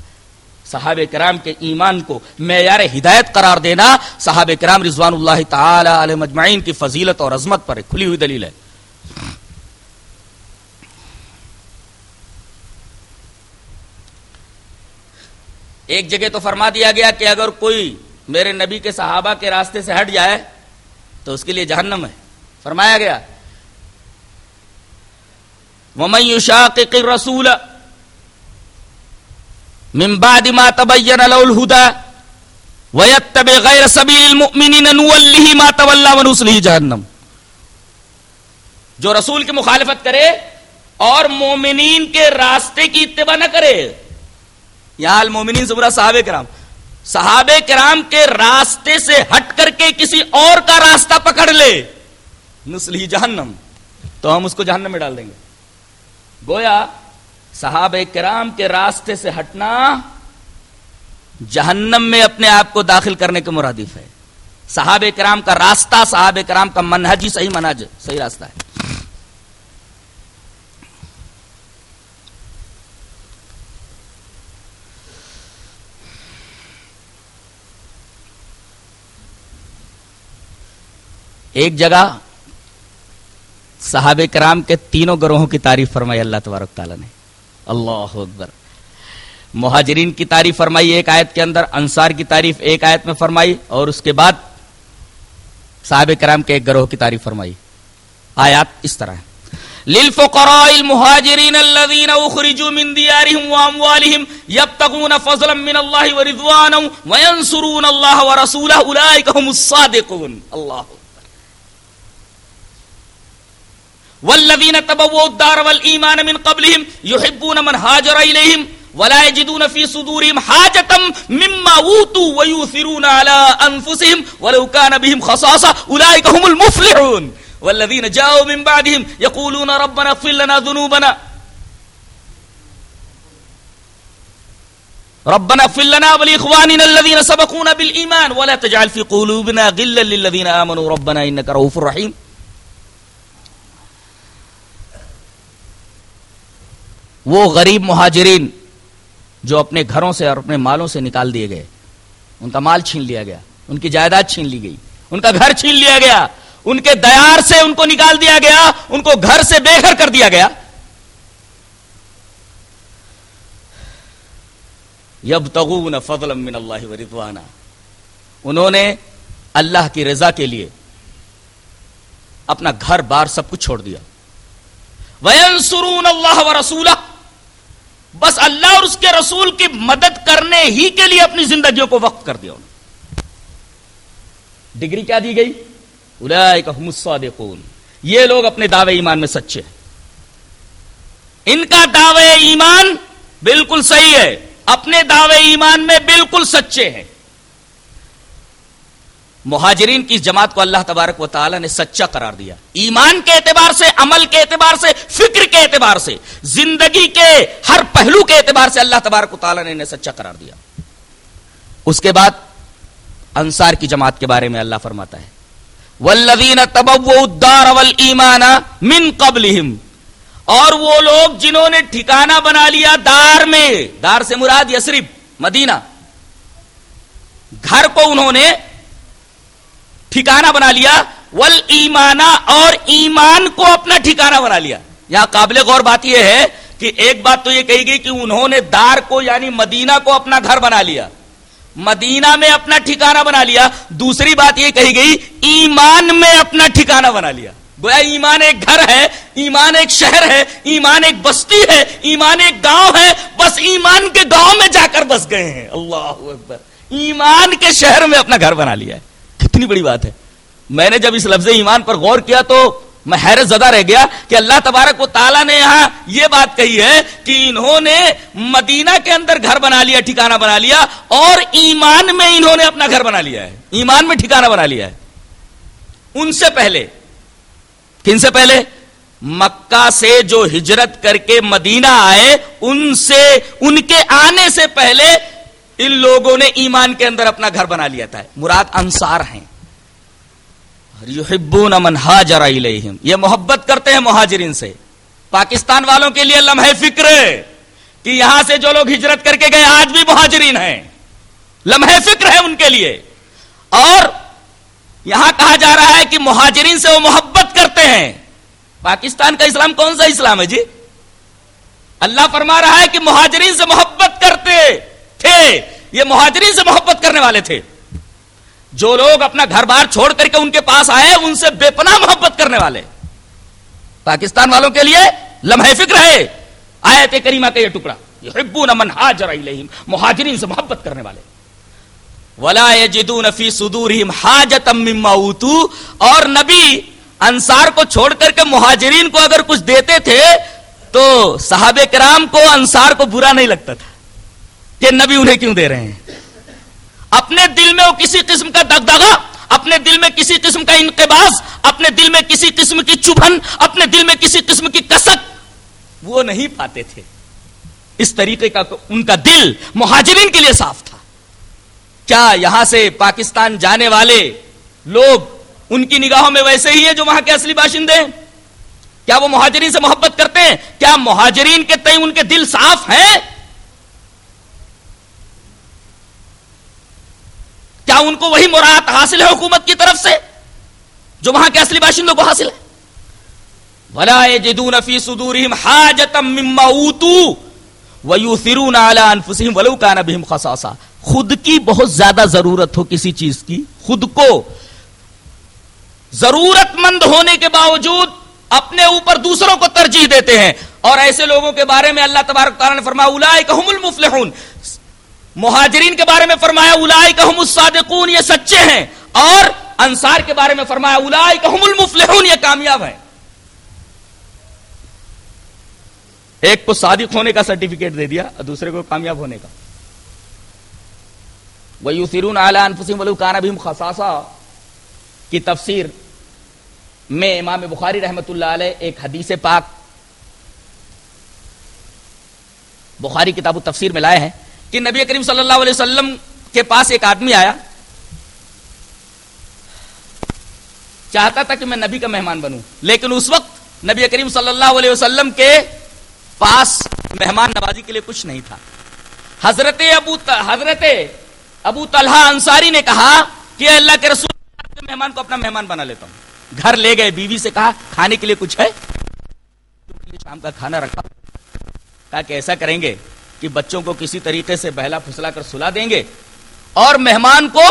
صحابہ کرام کے ایمان کو معیار ہدایت قرار دینا صحابہ کرام رضوان اللہ تعالی علیہ مجمعین کی فضیلت اور عظمت پر کھلی ہوئی دلیل ہے۔ ایک جگہ تو فرما دیا گیا کہ اگر کوئی میرے نبی کے صحابہ کے راستے سے ہٹ جائے تو اس کے لیے جہنم ہے۔ فرمایا گیا۔ رسول جہنم جو رسول کی مخالفت کرے اور مومنین کے راستے کی اتباع نہ کرے۔ یہاں المومنین سے برا صحابہ کرام صحابہ کرام کے راستے سے ہٹ کر کے کسی اور کا راستہ پکڑ لے نسلی جہنم۔ تو ہم اس کو جہنم میں ڈال دیں گے۔ گویا صحابہ کرام کے راستے سے ہٹنا جہنم میں اپنے آپ کو داخل کرنے کے مرادف ہے۔ صحابہ کرام کا راستہ، صحابہ کرام کا منہج ہی صحیح منہج، صحیح راستہ ہے۔ ایک جگہ صحابہ کرام کے تینوں گروہوں کی تعریف فرمائی اللہ تبارک تعالیٰ نے۔ اللہ اکبر۔ مہاجرین کی تعریف فرمائی ایک آیت کے اندر، انصار کی تعریف ایک آیت میں فرمائی، اور اس کے بعد صحابہ کرام کے ایک گروہ کی تعریف فرمائی۔ آیات اس طرح ہے للفقراء المهاجرين الذين اخرجوا من ديارهم واموالهم يبتغون فضلا من الله ورضوانا وينصرون الله ورسوله اولئك هم الصادقون۔ الله والذين تبوؤوا الدار والإيمان من قبلهم يحبون من هاجر إليهم ولا يجدون في صدورهم حاجة مما أوتوا ويؤثرون على أنفسهم ولو كان بهم خصاصة أولئك هم المفلحون. والذين جاءوا من بعدهم يقولون ربنا اغفر لنا ذنوبنا. ربنا اغفر لنا ولإخواننا الذين سبقونا بالإيمان ولا تجعل في قلوبنا غلا للذين آمنوا. ربنا إنك رؤوف رحيم. وہ غریب مہاجرین جو اپنے گھروں سے اور اپنے مالوں سے نکال دیے گئے۔ ان کا مال چھین لیا گیا، ان کی جائیداد چھین لی گئی، ان کا گھر چھین لیا گیا، ان کے دیار سے ان کو نکال دیا گیا، ان کو گھر سے بے گھر کر دیا گیا۔ یب تغون فضل من اللہ رضوانہ انہوں نے اللہ کی رضا کے لیے اپنا گھر بار سب کچھ چھوڑ دیا۔ وینسرون اللہ و رسولہ بس اللہ اور اس کے رسول کی مدد کرنے ہی کے لیے اپنی زندگیوں کو وقف کر دیا انہوں ڈگری کیا دی گئی؟ اولئک هم الصادقون۔ یہ لوگ اپنے دعوے ایمان میں سچے ہیں۔ ان کا دعوے ایمان بالکل صحیح ہے۔ اپنے دعوے ایمان میں بالکل سچے ہیں۔ مہاجرین کی اس جماعت کو اللہ تبارک و تعالی نے سچا قرار دیا۔ ایمان کے اعتبار سے، عمل کے اعتبار سے، فکر کے اعتبار سے، زندگی کے ہر پہلو کے اعتبار سے اللہ تبارک و تعالی نے انہیں سچا قرار دیا۔ اس کے بعد انصار کی جماعت کے بارے میں اللہ فرماتا ہے۔ والذین تبوؤوا الدار والایمان من قبلہم اور وہ لوگ جنہوں نے ٹھکانہ بنا لیا دار میں، دار سے مراد یسرب، مدینہ۔ گھر کو انہوں نے ٹھکانہ بنا لیا ول ایمانا اور ایمان کو اپنا ٹھکانہ بنا لیا۔ یہاں قابل غور بات یہ ہے کہ ایک بات تو یہ کہی گئی کہ انہوں نے دار کو یعنی مدینہ کو اپنا گھر بنا لیا۔ مدینہ میں اپنا ٹھکانہ بنا لیا۔ دوسری بات یہ کہی گئی، ایمان میں اپنا ٹھکانہ بنا لیا۔ گویا ایمان ایک گھر ہے، ایمان ایک شہر ہے، ایمان ایک بستی ہے، ایمان ایک گاؤں ہے، بس ایمان کے گاؤں میں جا کر بس گئے ہیں۔ اللہ اکبر۔ ایمان کے شہر میں اپنا گھر بنا لیا ہے۔ کتنی بڑی بات ہے۔ میں نے جب اس لفظ ایمان پر غور کیا تو میں حیرت زدہ رہ گیا کہ اللہ تبارک و تعالیٰ نے یہاں یہ بات کہی ہے کہ انہوں نے مدینہ کے اندر گھر بنا لیا، ٹھکانہ بنا لیا اور ایمان میں انہوں نے اپنا گھر بنا لیا ہے۔ ایمان میں ٹھکانہ بنا لیا ہے۔ ان سے پہلے، کن سے پہلے؟ مکہ سے جو ہجرت کر کے مدینہ آئے، ان سے، ان کے آنے سے پہلے ان لوگوں نے ایمان کے اندر اپنا گھر بنا لیا تھا۔ مراد انصار ہیں۔ یحبون من ہاجر الیہم یہ محبت کرتے ہیں مہاجرین سے. پاکستان والوں کے لیے لمحے فکر کہ یہاں سے جو لوگ ہجرت کر کے گئے، آج بھی مہاجرین ہیں. لمحے فکر ہے ان کے لیے. اور یہاں کہا جا رہا ہے کہ مہاجرین سے وہ محبت کرتے ہیں. پاکستان کا اسلام کون سا اسلام ہے جی؟ اللہ فرما رہا ہے کہ مہاجرین سے محبت کرتے تھے. یہ مہاجرین سے محبت کرنے والے تھے. جو لوگ اپنا گھر بار چھوڑ کر کے ان کے پاس آئے، ان سے بے پناہ محبت کرنے والے۔ پاکستان والوں کے لیے لمحے فکر ہے۔ آیت کریمہ کا یہ ٹکڑا۔ یحبون من ہاجر الیہم، مہاجرین سے محبت کرنے والے۔ ولا یجدون فی صدورہم حاجتا مما اوتوا اور نبی انصار کو چھوڑ کر کے مہاجرین کو اگر کچھ دیتے تھے، تو صحابہ کرام کو انصار کو برا نہیں لگتا تھا کہ نبی انہیں کیوں دے رہے ہیں۔ اپنے دل میں وہ کسی قسم کا دگدگا اپنے دل میں کسی قسم کا انقباز اپنے دل میں کسی قسم کی چبھن، اپنے دل میں کسی قسم کی کسک، وہ نہیں پاتے تھے۔ اس طریقے کا ان کا دل مہاجرین کے لیے صاف تھا۔ کیا یہاں سے پاکستان جانے والے لوگ ان کی نگاہوں میں ویسے ہی ہیں جو وہاں کے اصلی باشندے ہیں؟ کیا وہ مہاجرین سے محبت کرتے ہیں؟ کیا مہاجرین کے تئیں ان کے دل صاف ہیں؟ کیا ان کو وہی مراد حاصل ہے حکومت کی طرف سے جو وہاں کے اصلی باشندوں کو حاصل ہے؟ ولا يجدون في صدورهم حاجة مما اوتوا ويؤثرون على انفسهم ولو كان بهم خصاصة خود کی بہت زیادہ ضرورت ہو کسی چیز کی، خود کو۔ ضرورت مند ہونے کے باوجود اپنے اوپر دوسروں کو ترجیح دیتے ہیں۔ اور ایسے لوگوں کے بارے میں اللہ تبارک تعالیٰ نے فرمایا اولئک هم المفلحون۔ مہاجرین کے بارے میں فرمایا الائی کہ الصادقون، یہ سچے ہیں۔ اور انصار کے بارے میں فرمایا الائی کہ المفلحون، یہ کامیاب ہیں۔ ایک کو صادق ہونے کا سرٹیفکیٹ دے دیا، اور دوسرے کو کامیاب ہونے کا۔ وہ سرون اعلیٰ انفسم ولو کانا بھی خساسا کی تفسیر میں امام بخاری رحمت اللہ علیہ ایک حدیث پاک بخاری کتاب و تفسیر میں لائے ہیں۔ کہ نبی کریم صلی اللہ علیہ وسلم کے پاس ایک آدمی آیا، چاہتا تھا کہ میں نبی کا مہمان بنوں، لیکن اس وقت نبی کریم صلی اللہ علیہ وسلم کے پاس مہمان نوازی کے لیے کچھ نہیں تھا۔ حضرت ابو حضرت ابو طلحہ انصاری نے کہا کہ اللہ کے رسول کے مہمان کو اپنا مہمان بنا لیتا ہوں۔ گھر لے گئے، بیوی سے کہا، کھانے کے لیے کچھ ہے؟ شام کا کھانا رکھا۔ کہا کہ ایسا کریں گے کہ بچوں کو کسی طریقے سے بہلا پھسلا کر سلا دیں گے اور مہمان کو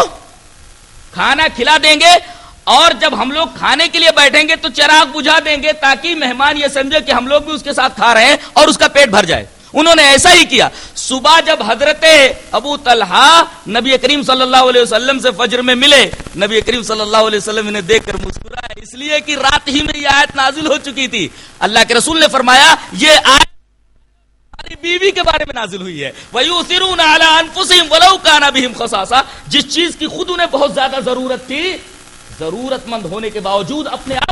کھانا کھلا دیں گے اور جب ہم لوگ کھانے کے لیے بیٹھیں گے تو چراغ بجھا دیں گے تاکہ مہمان یہ سمجھے کہ ہم لوگ بھی اس کے ساتھ کھا رہے ہیں اور اس کا پیٹ بھر جائے۔ انہوں نے ایسا ہی کیا۔ صبح جب حضرت ابو طلحہ نبی کریم صلی اللہ علیہ وسلم سے فجر میں ملے، نبی کریم صلی اللہ علیہ وسلم انہیں دیکھ کر مسکرائے اس لیے کہ رات ہی میں یہ آیت نازل ہو چکی تھی۔ اللہ کے رسول نے فرمایا، یہ آیت ہماری بیوی کے بارے میں نازل ہوئی ہے۔ وَيُؤْثِرُونَ عَلَىٰ أَنفُسِهِمْ وَلَوْ كَانَ بِهِمْ خَصَاصَةٌ۔ جس چیز کی خود انہیں بہت زیادہ ضرورت تھی ضرورت مند ہونے کے باوجود اپنے آپ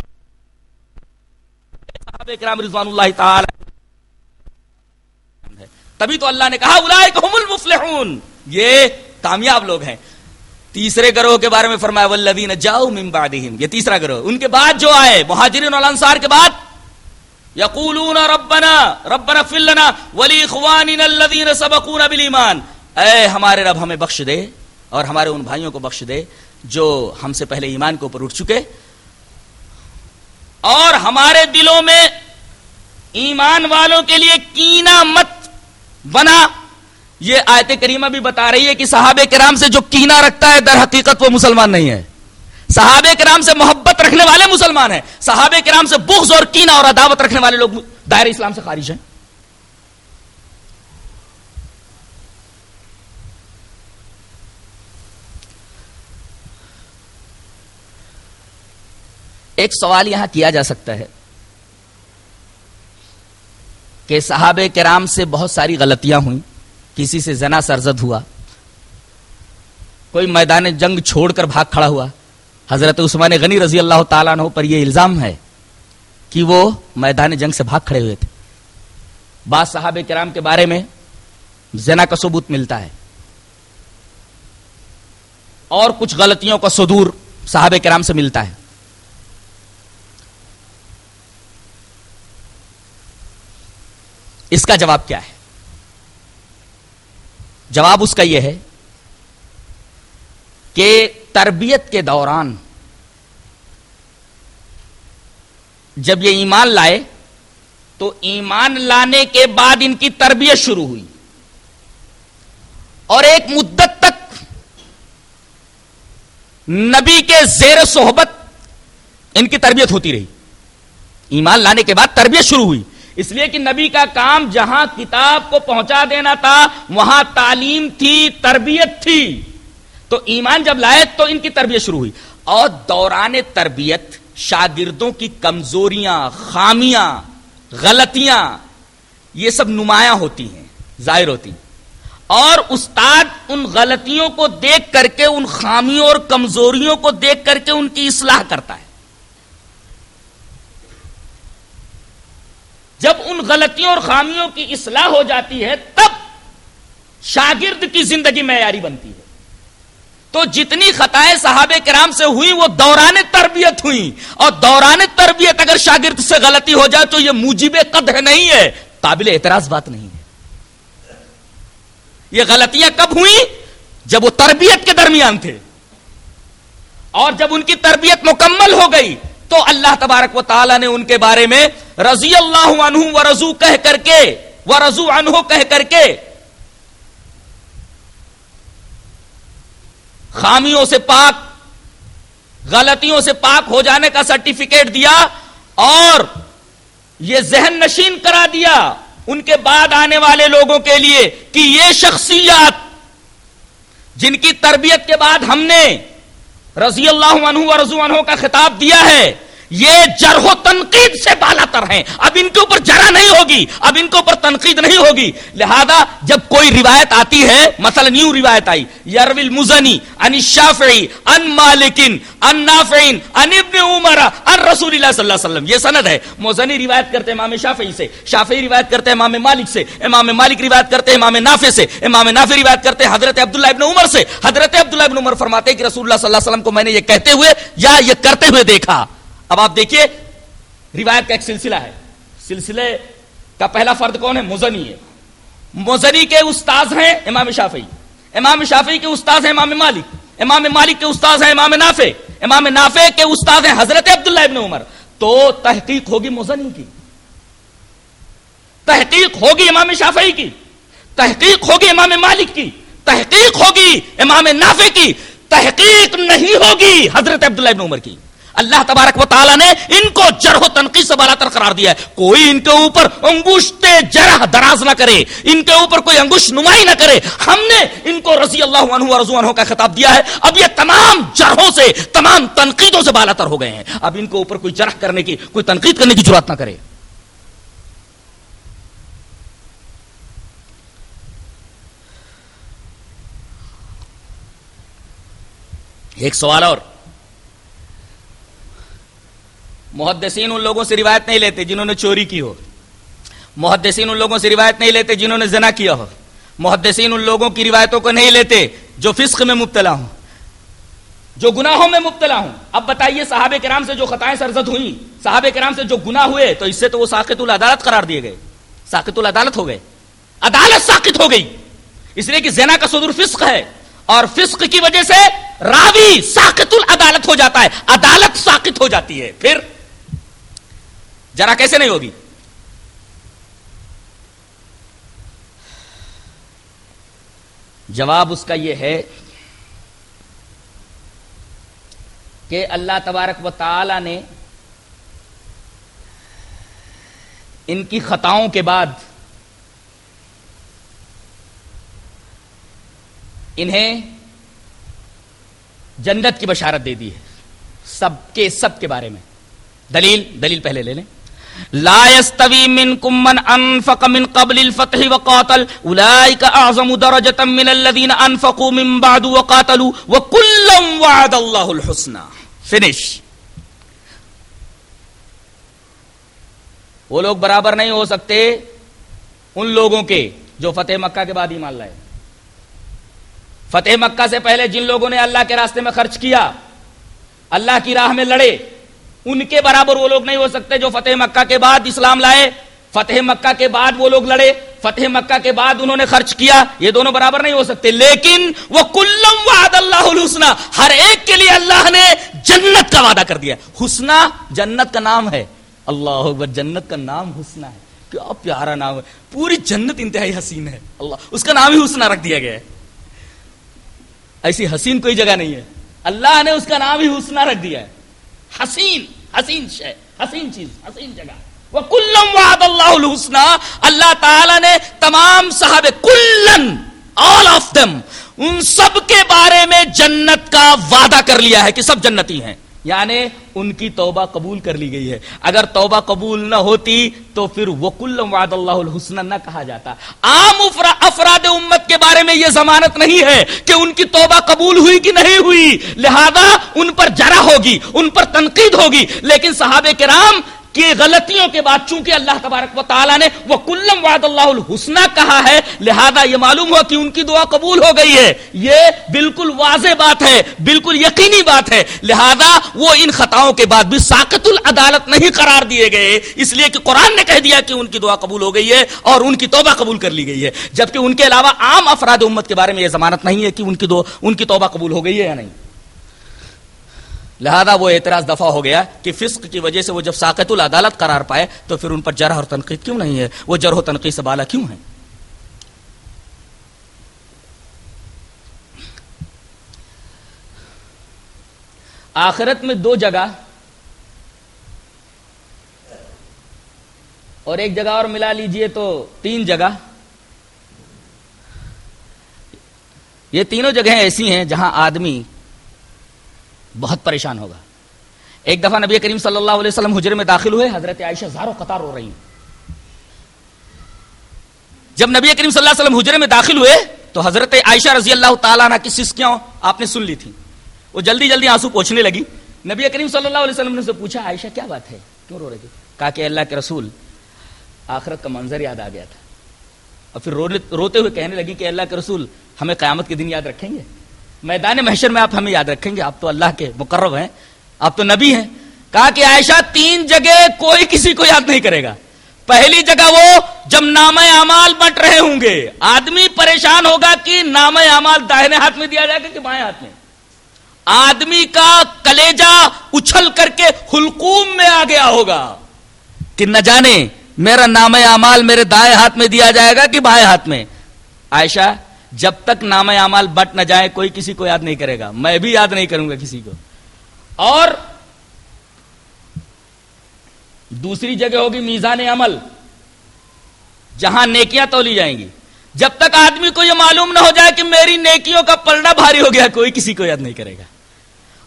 صحابہ کرام رضوان اللہ تعالی تبھی تو اللہ نے کہا اولئک هم المفلحون۔ یہ کامیاب لوگ ہیں۔ تیسرے گروہ کے بارے میں فرمایا، والذین جاؤ من بعدہم یہ تیسرا گروہ۔ ان کے بعد جو آئے، مہاجرین اور انصار کے بعد یقولون ربنا ربنا اغفر لنا ولاخواننا الذین سبقونا بالایمان۔ اے ہمارے رب، ہمیں بخش دے اور ہمارے ان بھائیوں کو بخش دے جو ہم سے پہلے ایمان کے اوپر اٹھ چکے۔ اور ہمارے دلوں میں ایمان والوں کے لیے کینا مت بنا۔ یہ آیت کریمہ بھی بتا رہی ہے کہ صحابہ کرام سے جو کینا رکھتا ہے، در حقیقت وہ مسلمان نہیں ہے۔ صحابہ کرام سے محبت رکھنے والے مسلمان ہیں۔ صحابہ کرام سے بغض اور کینا اور عداوت رکھنے والے لوگ دائر اسلام سے خارج ہیں۔ ایک سوال یہاں کیا جا سکتا ہے کہ صحابہ کرام سے بہت ساری غلطیاں ہوئیں، کسی سے زنا سرزد ہوا، کوئی میدان جنگ چھوڑ کر بھاگ کھڑا ہوا حضرت عثمان غنی رضی اللہ تعالیٰ عنہ پر یہ الزام ہے کہ وہ میدان جنگ سے بھاگ کھڑے ہوئے تھے۔ بعض صحابہ کرام کے بارے میں زنا کا ثبوت ملتا ہے۔ اور کچھ غلطیوں کا صدور صحابہ کرام سے ملتا ہے۔ اس کا جواب کیا ہے؟ جواب اس کا یہ ہے کہ تربیت کے دوران جب یہ ایمان لائے تو ایمان لانے کے بعد ان کی تربیت شروع ہوئی اور ایک مدت تک نبی کے زیر صحبت ان کی تربیت ہوتی رہی ایمان لانے کے بعد تربیت شروع ہوئی اس لیے کہ نبی کا کام جہاں کتاب کو پہنچا دینا تھا، وہاں تعلیم تھی، تربیت تھی۔ تو ایمان جب لائے تو ان کی تربیت شروع ہوئی۔ اور دوران تربیت شاگردوں کی کمزوریاں، خامیاں، غلطیاں، یہ سب نمایاں ہوتی ہیں، ظاہر ہوتی ہیں۔ اور استاد ان غلطیوں کو دیکھ کر کے، ان خامیوں اور کمزوریوں کو دیکھ کر کے ان کی اصلاح کرتا ہے۔ جب ان غلطیوں اور خامیوں کی اصلاح ہو جاتی ہے، تب شاگرد کی زندگی معیاری بنتی ہے۔ تو جتنی خطائیں صحابہ کرام سے ہوئی وہ دوران تربیت ہوئی اور دوران تربیت اگر شاگرد سے غلطی ہو جائے تو یہ موجب قدر نہیں ہے۔ قابل اعتراض بات نہیں ہے۔ یہ غلطیاں کب ہوئی جب وہ تربیت کے درمیان تھے۔ اور جب ان کی تربیت مکمل ہو گئی، تو اللہ تبارک و تعالی نے ان کے بارے میں رضی اللہ عنہ و رضو کہہ کر کے و رضو عنہ کہہ کر کے خامیوں سے پاک، غلطیوں سے پاک ہو جانے کا سرٹیفکیٹ دیا اور یہ ذہن نشین کرا دیا ان کے بعد آنے والے لوگوں کے لیے کہ یہ شخصیات جن کی تربیت کے بعد ہم نے رضی اللہ عنہ و رضو عنہ کا خطاب دیا ہے یہ جرح و تنقید سے بالا تر ہیں۔ اب ان کے اوپر جرا نہیں ہوگی۔ اب ان کے اوپر تنقید نہیں ہوگی۔ لہذا جب کوئی روایت آتی ہے، مثلا نیو روایت آئی یرو المزنی ان الشافعی ان مالکن ان نافعین ان ابن عمر ان رسول اللہ صلی اللہ علیہ وسلم۔ یہ سند ہے۔ مزنی روایت کرتے امام شافعی سے، شافعی روایت کرتے امام مالک سے، امام مالک روایت کرتے امام نافع سے، امام نافع روایت کرتے حضرت عبداللہ ابن عمر سے۔ حضرت عبداللہ ابن عمر فرماتے کہ رسول اللہ صلی اللہ علیہ وسلم کو میں نے یہ کہتے ہوئے یا یہ کرتے ہوئے دیکھا۔ اب آپ دیکھیے، روایت کا ایک سلسلہ ہے۔ سلسلے کا پہلا فرد کون ہے؟ مزنی ہے۔ مزنی کے استاذ ہیں امام شافعی۔ امام شافعی کے استاذ ہیں امام مالک۔ امام مالک کے استاذ ہیں امام نافع۔ امام نافع کے استاذ ہیں حضرت عبداللہ ابن عمر۔ تو تحقیق ہوگی مزنی کی۔ تحقیق ہوگی امام شافعی کی۔ تحقیق ہوگی امام مالک کی۔ تحقیق ہوگی امام نافع کی۔ تحقیق نہیں ہوگی حضرت عبداللہ ابن عمر کی۔ اللہ تبارک و تعالیٰ نے ان کو جرح و تنقید سے بالا تر قرار دیا ہے۔ کوئی ان کے اوپر انگوشت جرح دراز نہ کرے، ان کے اوپر کوئی انگوش نمائی نہ کرے۔ ہم نے ان کو رضی اللہ عنہ و رضو عنہ کا خطاب دیا ہے۔ اب یہ تمام جرحوں سے، تمام تنقیدوں سے بالا تر ہو گئے ہیں۔ اب ان کے اوپر کوئی جرح کرنے کی، کوئی تنقید کرنے کی ضرورت نہ کرے۔ ایک سوال اور۔ محدثین ان لوگوں سے روایت نہیں لیتے جنہوں نے چوری کی ہو۔ محدثین ان لوگوں سے روایت نہیں لیتے جنہوں نے زنا کیا ہو۔ محدثین ان لوگوں کی روایتوں کو نہیں لیتے جو فسق میں مبتلا ہوں۔ جو گناہوں میں مبتلا ہوں۔ اب بتائیے صحابہ کرام سے جو خطائیں سرزد ہوئی صحابہ کرام سے جو گناہ ہوئے، تو اس سے تو وہ ساقت العدالت قرار دیے گئے۔ ساقت العدالت ہو گئے۔ عدالت ساقت ہو گئی۔ اس لیے کہ زنا کا صدر فسق ہے۔ اور فسق کی وجہ سے راوی ساقت العدالت ہو جاتا ہے۔ عدالت ساقت ہو جاتی ہے۔ پھر جرا کیسے نہیں ہوگی؟ جواب اس کا یہ ہے کہ اللہ تبارک و تعالی نے ان کی خطاؤں کے بعد انہیں جنت کی بشارت دے دی ہے۔ سب کے سب کے بارے میں۔ دلیل دلیل پہلے لے لیں۔ لا يستوي منكم من انفق من قبل الفتح وقاتل. اولئك اعظم درجه من الذين انفقوا من بعد وقاتلوا. وكلا وعد الله الحسنى. فنش وہ لوگ برابر نہیں ہو سکتے ان لوگوں کے جو فتح مکہ کے بعد ایمان لائے. فتح مکہ سے پہلے جن لوگوں نے اللہ کے راستے میں خرچ کیا، اللہ کی راہ میں لڑے ان کے برابر وہ لوگ نہیں ہو سکتے جو فتح مکہ کے بعد اسلام لائے۔ فتح مکہ کے بعد وہ لوگ لڑے۔ فتح مکہ کے بعد انہوں نے خرچ کیا۔ یہ دونوں برابر نہیں ہو سکتے۔ لیکن وہ کلم وعد اللہ الحسنہ، ہر ایک کے لیے اللہ نے جنت کا وعدہ کر دیا۔ حسنہ جنت کا نام ہے۔ اللہ اکبر، جنت کا نام حسنہ ہے۔ کیا پیارا نام ہے۔ پوری جنت انتہائی حسین ہے۔ اللہ، اس کا نام ہی حسنہ رکھ دیا گیا ہے۔ ایسی حسین کوئی جگہ نہیں ہے۔ اللہ نے اس کا نام ہی حسنہ رکھ دیا ہے۔ حسین۔ حسین شے، حسین چیز، حسین جگہ۔ وہ کلم وعد اللہ الحسن اللہ تعالی نے تمام صحاب کلن آل آف دم ان سب کے بارے میں جنت کا وعدہ کر لیا ہے کہ سب جنتی ہیں۔ یعنی ان کی توبہ قبول کر لی گئی ہے۔ اگر توبہ قبول نہ ہوتی تو پھر وکل وعد اللہ الحسن نہ کہا جاتا۔ عام افراد امت کے بارے میں یہ ضمانت نہیں ہے کہ ان کی توبہ قبول ہوئی کہ نہیں ہوئی۔ لہذا ان پر جرا ہوگی، ان پر تنقید ہوگی۔ لیکن صحابہ کرام کی غلطیوں کے بعد چونکہ اللہ تبارک و تعالیٰ نے وہ کلم وعد اللہ الحسنہ کہا ہے، لہذا یہ معلوم ہوا کہ ان کی دعا قبول ہو گئی ہے۔ یہ بالکل واضح بات ہے، بالکل یقینی بات ہے۔ لہذا وہ ان خطاؤں کے بعد بھی ساقت العدالت نہیں قرار دیے گئے۔ اس لیے کہ قرآن نے کہہ دیا کہ ان کی دعا قبول ہو گئی ہے اور ان کی توبہ قبول کر لی گئی ہے۔ جبکہ ان کے علاوہ عام افراد امت کے بارے میں یہ ضمانت نہیں ہے کہ ان کی دو، ان کی توبہ قبول ہو گئی ہے یا نہیں۔ لہذا وہ اعتراض دفع ہو گیا کہ فسق کی وجہ سے وہ جب ساقت العدالت قرار پائے تو پھر ان پر جرح اور تنقید کیوں نہیں ہے؟ وہ جرح و تنقید سے بالا کیوں ہے آخرت میں دو جگہ اور ایک جگہ اور ملا لیجیے تو تین جگہ۔ یہ تینوں جگہیں ایسی ہیں جہاں آدمی بہت پریشان ہوگا۔ ایک دفعہ نبی کریم صلی اللہ علیہ وسلم حجر میں داخل ہوئے، حضرت عائشہ زارو قطار ہو رہی ہیں۔ جب نبی کریم صلی اللہ علیہ وسلم حجر میں داخل ہوئے، تو حضرت عائشہ رضی اللہ تعالیٰ کی سسکیاں آپ نے سن لی تھی وہ جلدی جلدی آنسو پوچھنے لگی۔ نبی کریم صلی اللہ علیہ وسلم نے سے پوچھا، عائشہ، کیا بات ہے؟ کیوں رو رہے تھے؟ کہا کہ اللہ کے رسول، آخرت کا منظر یاد آ گیا تھا۔ اور پھر روتے ہوئے کہنے لگی کہ اللہ کے رسول ہمیں قیامت کے دن یاد رکھیں گے؟ میدان محشر میں آپ ہمیں یاد رکھیں گے، آپ تو اللہ کے مقرب ہیں، آپ تو نبی ہیں۔ کہا کہ عائشہ تین جگہ کوئی کسی کو یاد نہیں کرے گا۔ پہلی جگہ وہ جب نام امال بٹ رہے ہوں گے۔ آدمی پریشان ہوگا کہ نام امال داہنے ہاتھ میں دیا جائے گا کہ بائیں ہاتھ میں۔ آدمی کا کلیجا اچھل کر کے حلقوم میں آ گیا ہوگا۔ کہ نہ جانے، میرا نام امال میرے دائیں ہاتھ میں دیا جائے گا کہ بائیں ہاتھ میں۔ عائشہ جب تک نام اعمال بٹ نہ جائے کوئی کسی کو یاد نہیں کرے گا۔ میں بھی یاد نہیں کروں گا کسی کو۔ اور دوسری جگہ ہوگی میزان عمل، جہاں نیکیاں تولی جائیں گی۔ جب تک آدمی کو یہ معلوم نہ ہو جائے کہ میری نیکیوں کا پلڑا بھاری ہو گیا، کوئی کسی کو یاد نہیں کرے گا۔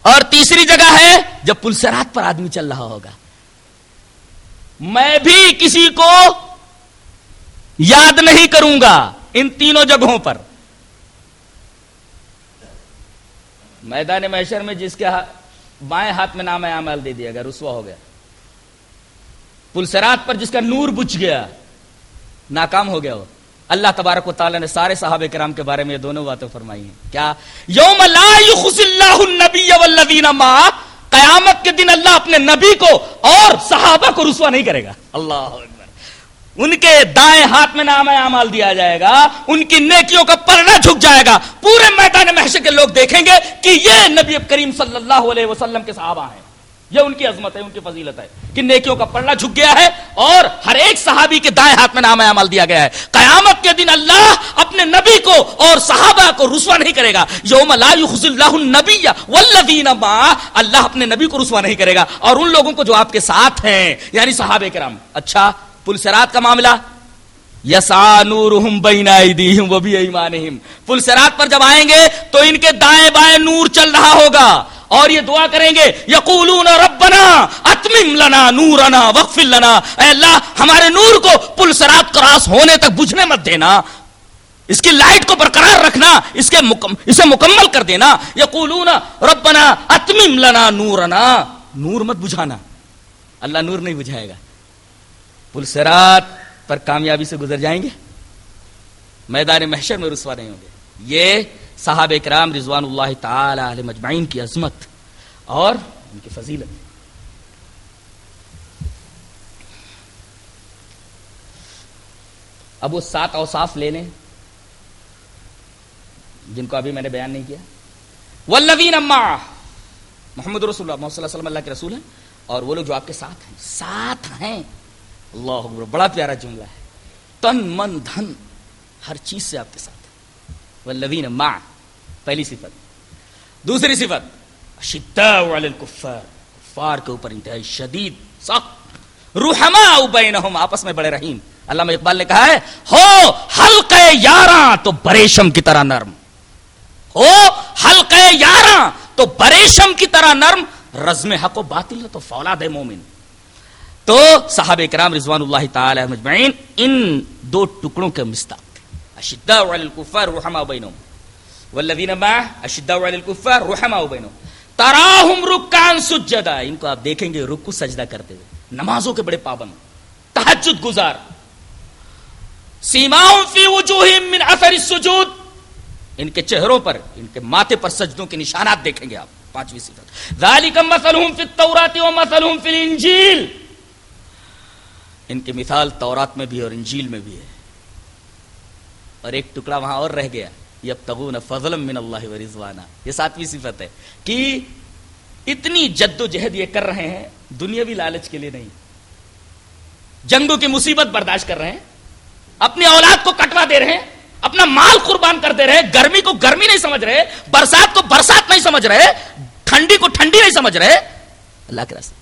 اور تیسری جگہ ہے جب پلسرات پر آدمی چل رہا ہوگا۔ میں بھی کسی کو یاد نہیں کروں گا ان تینوں جگہوں پر۔ میدان محشر میں جس کے بائیں ہاتھ میں نام عمل دے دیا گیا، رسوا ہو گیا۔ پلسرات پر جس کا نور بچ گیا، ناکام ہو گیا وہ اللہ تبارک و تعالیٰ نے سارے صحابہ کرام کے بارے میں یہ دونوں باتیں فرمائی ہیں۔ کیا؟ یوم لا اللہ النبی والذین ما، قیامت کے دن اللہ اپنے نبی کو اور صحابہ کو رسوا نہیں کرے گا۔ اللہ ان کے دائیں ہاتھ میں نام اعمال دیا جائے گا، ان کی نیکیوں کا پرنا جھک جائے گا۔ پورے میدان محشر کے لوگ دیکھیں گے کہ یہ نبی کریم صلی اللہ علیہ وسلم کے صحابہ ہیں۔ یہ ان کی عظمت ہے، ان کی فضیلت ہے کہ نیکیوں کا پڑنا جھک گیا ہے اور ہر ایک صحابی کے دائیں ہاتھ میں نام عمل دیا گیا ہے۔ قیامت کے دن اللہ اپنے نبی کو اور صحابہ کو رسوا نہیں کرے گا۔ یوم لا یخز اللہ النبی والذین ما اللہ اپنے نبی کو رسوا نہیں کرے گا۔ اور ان لوگوں کو جو آپ کے ساتھ ہیں یعنی صحابہ کرام اچھا پلسرات کا معاملہ؟ یسانورہم بین ایدیہم و بی ایمانہم۔ پلسرات پر جب آئیں گے تو ان کے دائیں بائیں نور چل رہا ہوگا۔ اور یہ دعا کریں گے، یقولون ربنا اتمم لنا نورنا وغفر لنا۔ اے اللہ، ہمارے نور کو پل سرات کراس ہونے تک بجھنے مت دینا۔ اس کی لائٹ کو برقرار رکھنا، اس کے مکم، اسے مکمل کر دینا۔ یقولون ربنا اتمم لنا نورنا۔ نور مت بجھانا۔ اللہ نور نہیں بجھائے گا۔ پل سرات پر کامیابی سے گزر جائیں گے؟ میدان محشر میں رسوا نہیں ہوں گے۔ یہ صحابہ کرام رضوان اللہ تعالی علیہ مجمعین کی عظمت اور ان کی فضیلت۔ اب وہ سات اوصاف لے لیں جن کو ابھی میں نے بیان نہیں کیا۔ والذین اما محمد رسول اللہ، محمد صلی اللہ علیہ وسلم اللہ کے رسول ہیں، اور وہ لوگ جو آپ کے ساتھ ہیں ساتھ ہیں۔ اللہ بڑا پیارا جملہ ہے۔ تن من دھن، ہر چیز سے آپ کے ساتھ۔ والذین مع، پہلی صفت۔ دوسری صفت علی الکفار۔ کفار کے اوپر انتہائی شدید، سخت۔ روحما بینہم، آپس میں بڑے رحیم۔ علامہ اقبال نے کہا ہے، ہو حلق یاراں تو بریشم کی طرح نرم۔ ہو حلق یاراں تو بریشم کی طرح نرم۔ رزم حق و باطل تو فولاد مومن۔ تو صحابہ کرام رضوان اللہ تعالی مجمعین ان دو ٹکڑوں کے مستاق تھے۔ اشداء علی الکفار روحما بینہم۔ والذین معه اشداء علی الکفار رحماء بینهم تراہم رکان سجدا ان کو آپ دیکھیں گے رکو سجدہ کرتے ہوئے۔ نمازوں کے بڑے پابند۔ تہجد گزار۔ سیماؤں فی وجوہم من اثر السجود۔ ان کے چہروں پر، ان کے ماتھے پر سجدوں کے نشانات دیکھیں گے آپ۔ پانچویں صفت۔ ذالک مثلهم فی التوراۃ و مثلهم فی الانجیل۔ ان کی مثال تورات میں بھی اور انجیل میں بھی ہے۔ اور ایک ٹکڑا وہاں اور رہ گیا۔ یبتغون فضلا من اللہ و رضوانا۔ یہ ساتویں صفت ہے کہ اتنی جد و جہد یہ کر رہے ہیں، دنیاوی لالچ کے لیے نہیں۔ جنگوں کی مصیبت برداشت کر رہے ہیں، اپنی اولاد کو کٹوا دے رہے ہیں، اپنا مال قربان کر دے رہے گرمی کو گرمی نہیں سمجھ رہے، برسات کو برسات نہیں سمجھ رہے، ٹھنڈی کو ٹھنڈی نہیں سمجھ رہے۔ اللہ کے راستے۔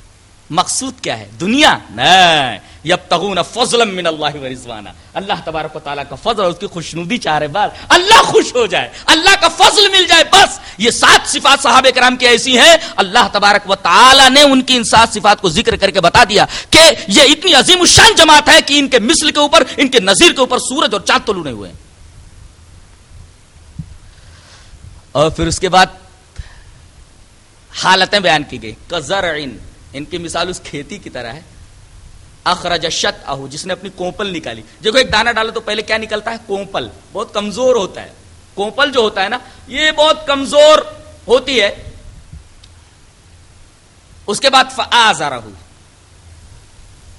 مقصود کیا ہے؟ دنیا؟ نہیں. یبتغون فضلا من اللہ و اللہ تبارک و تعالیٰ کا فضل اور اس کی خوشنودی چاہ رہے بس، اللہ خوش ہو جائے. اللہ کا فضل مل جائے بس. یہ سات صفات صحابہ کرام کی ایسی ہیں، اللہ تبارک و تعالیٰ نے ان کی ان سات صفات کو ذکر کر کے بتا دیا کہ یہ اتنی عظیم الشان جماعت ہے کہ ان کے مثل کے اوپر، ان کے نظیر کے اوپر سورج اور چاند تلونے ہوئے ہیں. اور پھر اس کے بعد حالتیں بیان کی گئی کزرعن. ان کی مثال اس کھیتی کی طرح ہے۔ اخرج شت اہو جس نے اپنی کوپل نکالی۔ دیکھو، ایک دانا ڈالو تو پہلے کیا نکلتا ہے؟ کوپل۔ بہت کمزور ہوتا ہے۔ کوپل جو ہوتا ہے نا، یہ بہت کمزور ہوتی ہے۔ اس کے بعد آزارا ہو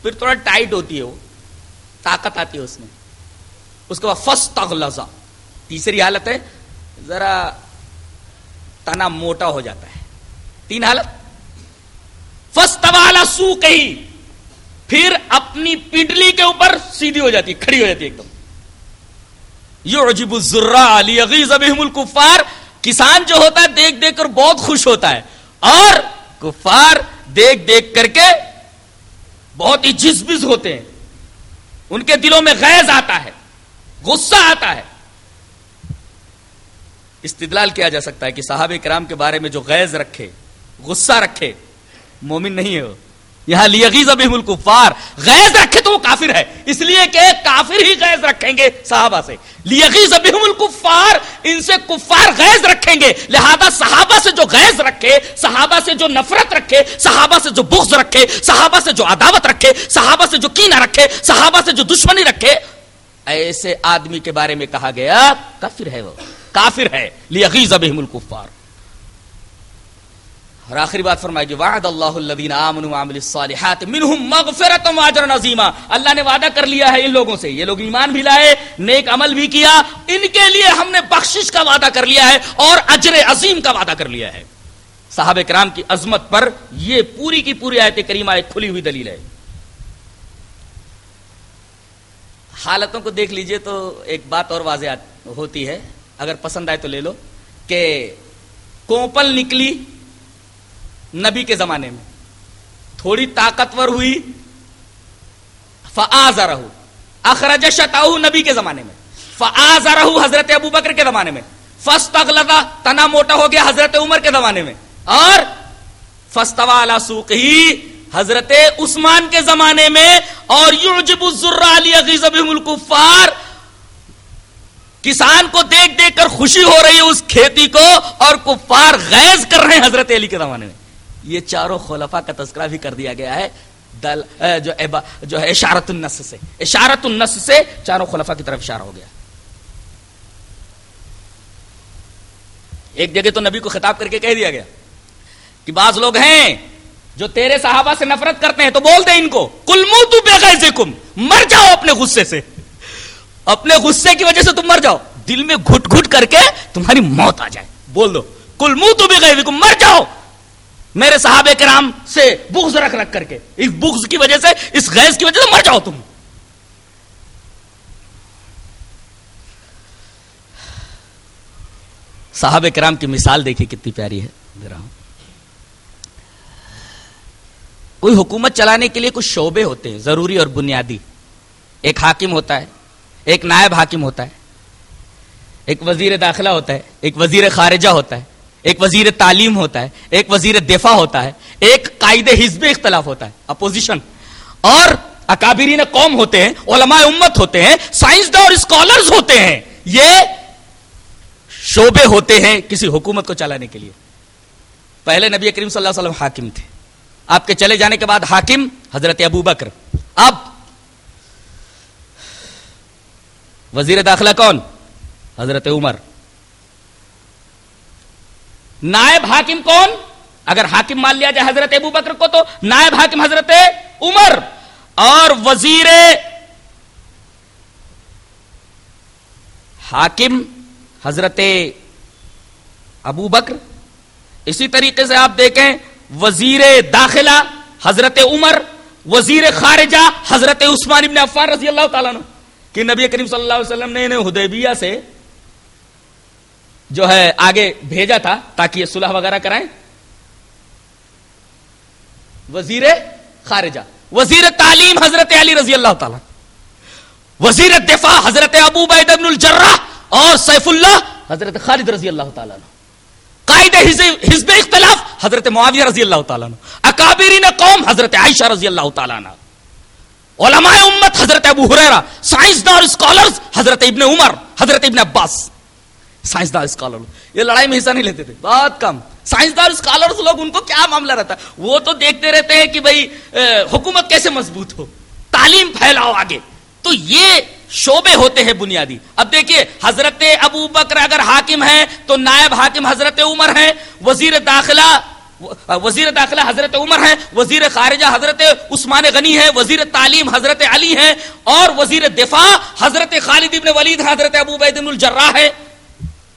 پھر تھوڑا ٹائٹ ہوتی ہے وہ، طاقت آتی ہے اس میں۔ اس کے بعد فس تغلزا تیسری حالت ہے، ذرا تنا موٹا ہو جاتا ہے۔ تین حالت۔ فس توالا سو کہیں۔ پھر اپنی پنڈلی کے اوپر سیدھی ہو جاتی، کھڑی ہو جاتی ایک دم۔ یو عجیب علی عغیز الکفار، کسان جو ہوتا ہے دیکھ دیکھ کر بہت خوش ہوتا ہے۔ اور کفار دیکھ دیکھ کر کے بہت ہی جزبز ہوتے ہیں۔ ان کے دلوں میں غیظ آتا ہے، غصہ آتا ہے۔ استدلال کیا جا سکتا ہے کہ صحابہ کرام کے بارے میں جو غیظ رکھے، غصہ رکھے مومن نہیں ہے وہ۔ یہاں لیغیز بہم الکفار، غیظ رکھے تو وہ کافر ہے۔ اس لیے کہ کافر ہی غیظ رکھیں گے صحابہ سے۔ لیغیز بہم الکفار، ان سے کفار غیظ رکھیں گے۔ لہذا صحابہ سے جو غیظ رکھے، صحابہ سے جو نفرت رکھے، صحابہ سے جو بغض رکھے، صحابہ سے جو عداوت رکھے، صحابہ سے جو کینہ رکھے، صحابہ سے جو دشمنی رکھے، ایسے آدمی کے بارے میں کہا گیا، کافر ہے وہ۔ کافر ہے لیغیز بہم الکفار۔ اور آخری بات فرمائے گی وعد اللہ الذین آمنوا وعملوا الصالحات منہم مغفرت و اجر عظیما۔ اللہ نے وعدہ کر لیا ہے ان لوگوں سے۔ یہ لوگ ایمان بھی لائے، نیک عمل بھی کیا۔ ان کے لیے ہم نے بخشش کا وعدہ کر لیا ہے اور اجر عظیم کا وعدہ کر لیا ہے۔ صحابہ کرام کی عظمت پر یہ پوری کی پوری آیت کریمہ ایک کھلی ہوئی دلیل ہے۔ حالتوں کو دیکھ لیجیے تو ایک بات اور واضح ہوتی ہے۔ اگر پسند آئے تو لے لو کہ کوپل نکلی نبی کے زمانے میں۔ تھوڑی طاقتور ہوئی فعض رہو اخرج شتاؤ نبی کے زمانے میں۔ فعض رہو حضرت ابو بکر کے زمانے میں۔ فسط اغلطا تنا موٹا ہو گیا حضرت عمر کے زمانے میں۔ اور فستوا علی سوق ہی حضرت عثمان کے زمانے میں۔ اور یعجب الزرع علی غیظ بهم الکفار۔ کسان کو دیکھ دیکھ کر خوشی ہو رہی ہے اس کھیتی کو۔ اور کفار غیظ کر رہے ہیں حضرت علی کے زمانے میں۔ یہ چاروں خلفا کا تذکرہ بھی کر دیا گیا ہے۔ دل جو جو ہے اشارت النس سے۔ اشارت النس سے چاروں خلفا کی طرف اشارہ ہو گیا۔ ایک جگہ تو نبی کو خطاب کر کے کہہ دیا گیا کہ بعض لوگ ہیں جو تیرے صحابہ سے نفرت کرتے ہیں تو بول دے ان کو کل منہ تو بے کم مر جاؤ اپنے غصے سے۔ اپنے غصے کی وجہ سے تم مر جاؤ۔ دل میں گھٹ گھٹ کر کے تمہاری موت آ جائے۔ بول دو کل منہ تو بے کم مر جاؤ۔ میرے صحابہ کرام سے بغض رکھ رکھ کر کے، اس بغض کی وجہ سے، اس غیظ کی وجہ سے مر جاؤ تم۔ صحابہ کرام کی مثال دیکھیے کتنی پیاری ہے۔ دے رہا ہوں کوئی حکومت چلانے کے لیے کچھ شعبے ہوتے ہیں، ضروری اور بنیادی۔ ایک حاکم ہوتا ہے، ایک نائب حاکم ہوتا ہے۔ ایک وزیر داخلہ ہوتا ہے، ایک وزیر خارجہ ہوتا ہے۔ ایک وزیر تعلیم ہوتا ہے، ایک وزیر دفاع ہوتا ہے، ایک قائد حزب اختلاف ہوتا ہے اپوزیشن اور اکابرین قوم ہوتے ہیں، علماء امت ہوتے ہیں سائنسداں اور اسکالرز ہوتے ہیں۔ یہ شعبے ہوتے ہیں کسی حکومت کو چلانے کے لیے۔ پہلے نبی کریم صلی اللہ علیہ وسلم حاکم تھے۔ آپ کے چلے جانے کے بعد حاکم حضرت ابو بکر۔ اب وزیر داخلہ کون؟ حضرت عمر۔ نائب حاکم کون؟ اگر حاکم مان لیا جائے حضرت ابو بکر کو تو نائب حاکم حضرت عمر اور وزیر حاکم حضرت ابو بکر۔ اسی طریقے سے آپ دیکھیں وزیر داخلہ حضرت عمر، وزیر خارجہ حضرت عثمان ابن عفان رضی اللہ تعالیٰ کہ نبی کریم صلی اللہ علیہ وسلم نے انہیں حدیبیہ سے جو ہے آگے بھیجا تھا تاکہ یہ صلح وغیرہ کرائیں۔ وزیر خارجہ، وزیر تعلیم حضرت علی رضی اللہ تعالی، وزیر دفاع حضرت ابو بید الجرہ اور سیف اللہ حضرت خالد رضی اللہ تعالیٰ قائد حزب اختلاف حضرت معاویہ رضی اللہ تعالیٰ اکابرین قوم حضرت عائشہ رضی اللہ تعالیٰ علماء امت حضرت ابو حریرہ سائنسدان اسکالرز حضرت ابن عمر، حضرت ابن عباس۔ سائنسدان اسکالر یہ لڑائی میں حصہ نہیں لیتے تھے۔ بہت کم۔ سائنسدان اسکالر لوگ، ان کو کیا معاملہ رہتا؟ ہے وہ تو دیکھتے رہتے ہیں کہ بھائی حکومت کیسے مضبوط ہو؟ تعلیم پھیلاؤ آگے۔ تو یہ شعبے ہوتے ہیں بنیادی۔ اب دیکھیے، حضرت ابو بکر اگر حاکم ہے تو نائب حاکم حضرت عمر ہے وزیر داخلہ وزیر داخلہ حضرت عمر ہے وزیر خارجہ حضرت عثمان غنی ہے وزیر تعلیم حضرت علی ہے اور وزیر دفاع حضرت خالد ابن ولید حضرت ابو بید الجرہ ہے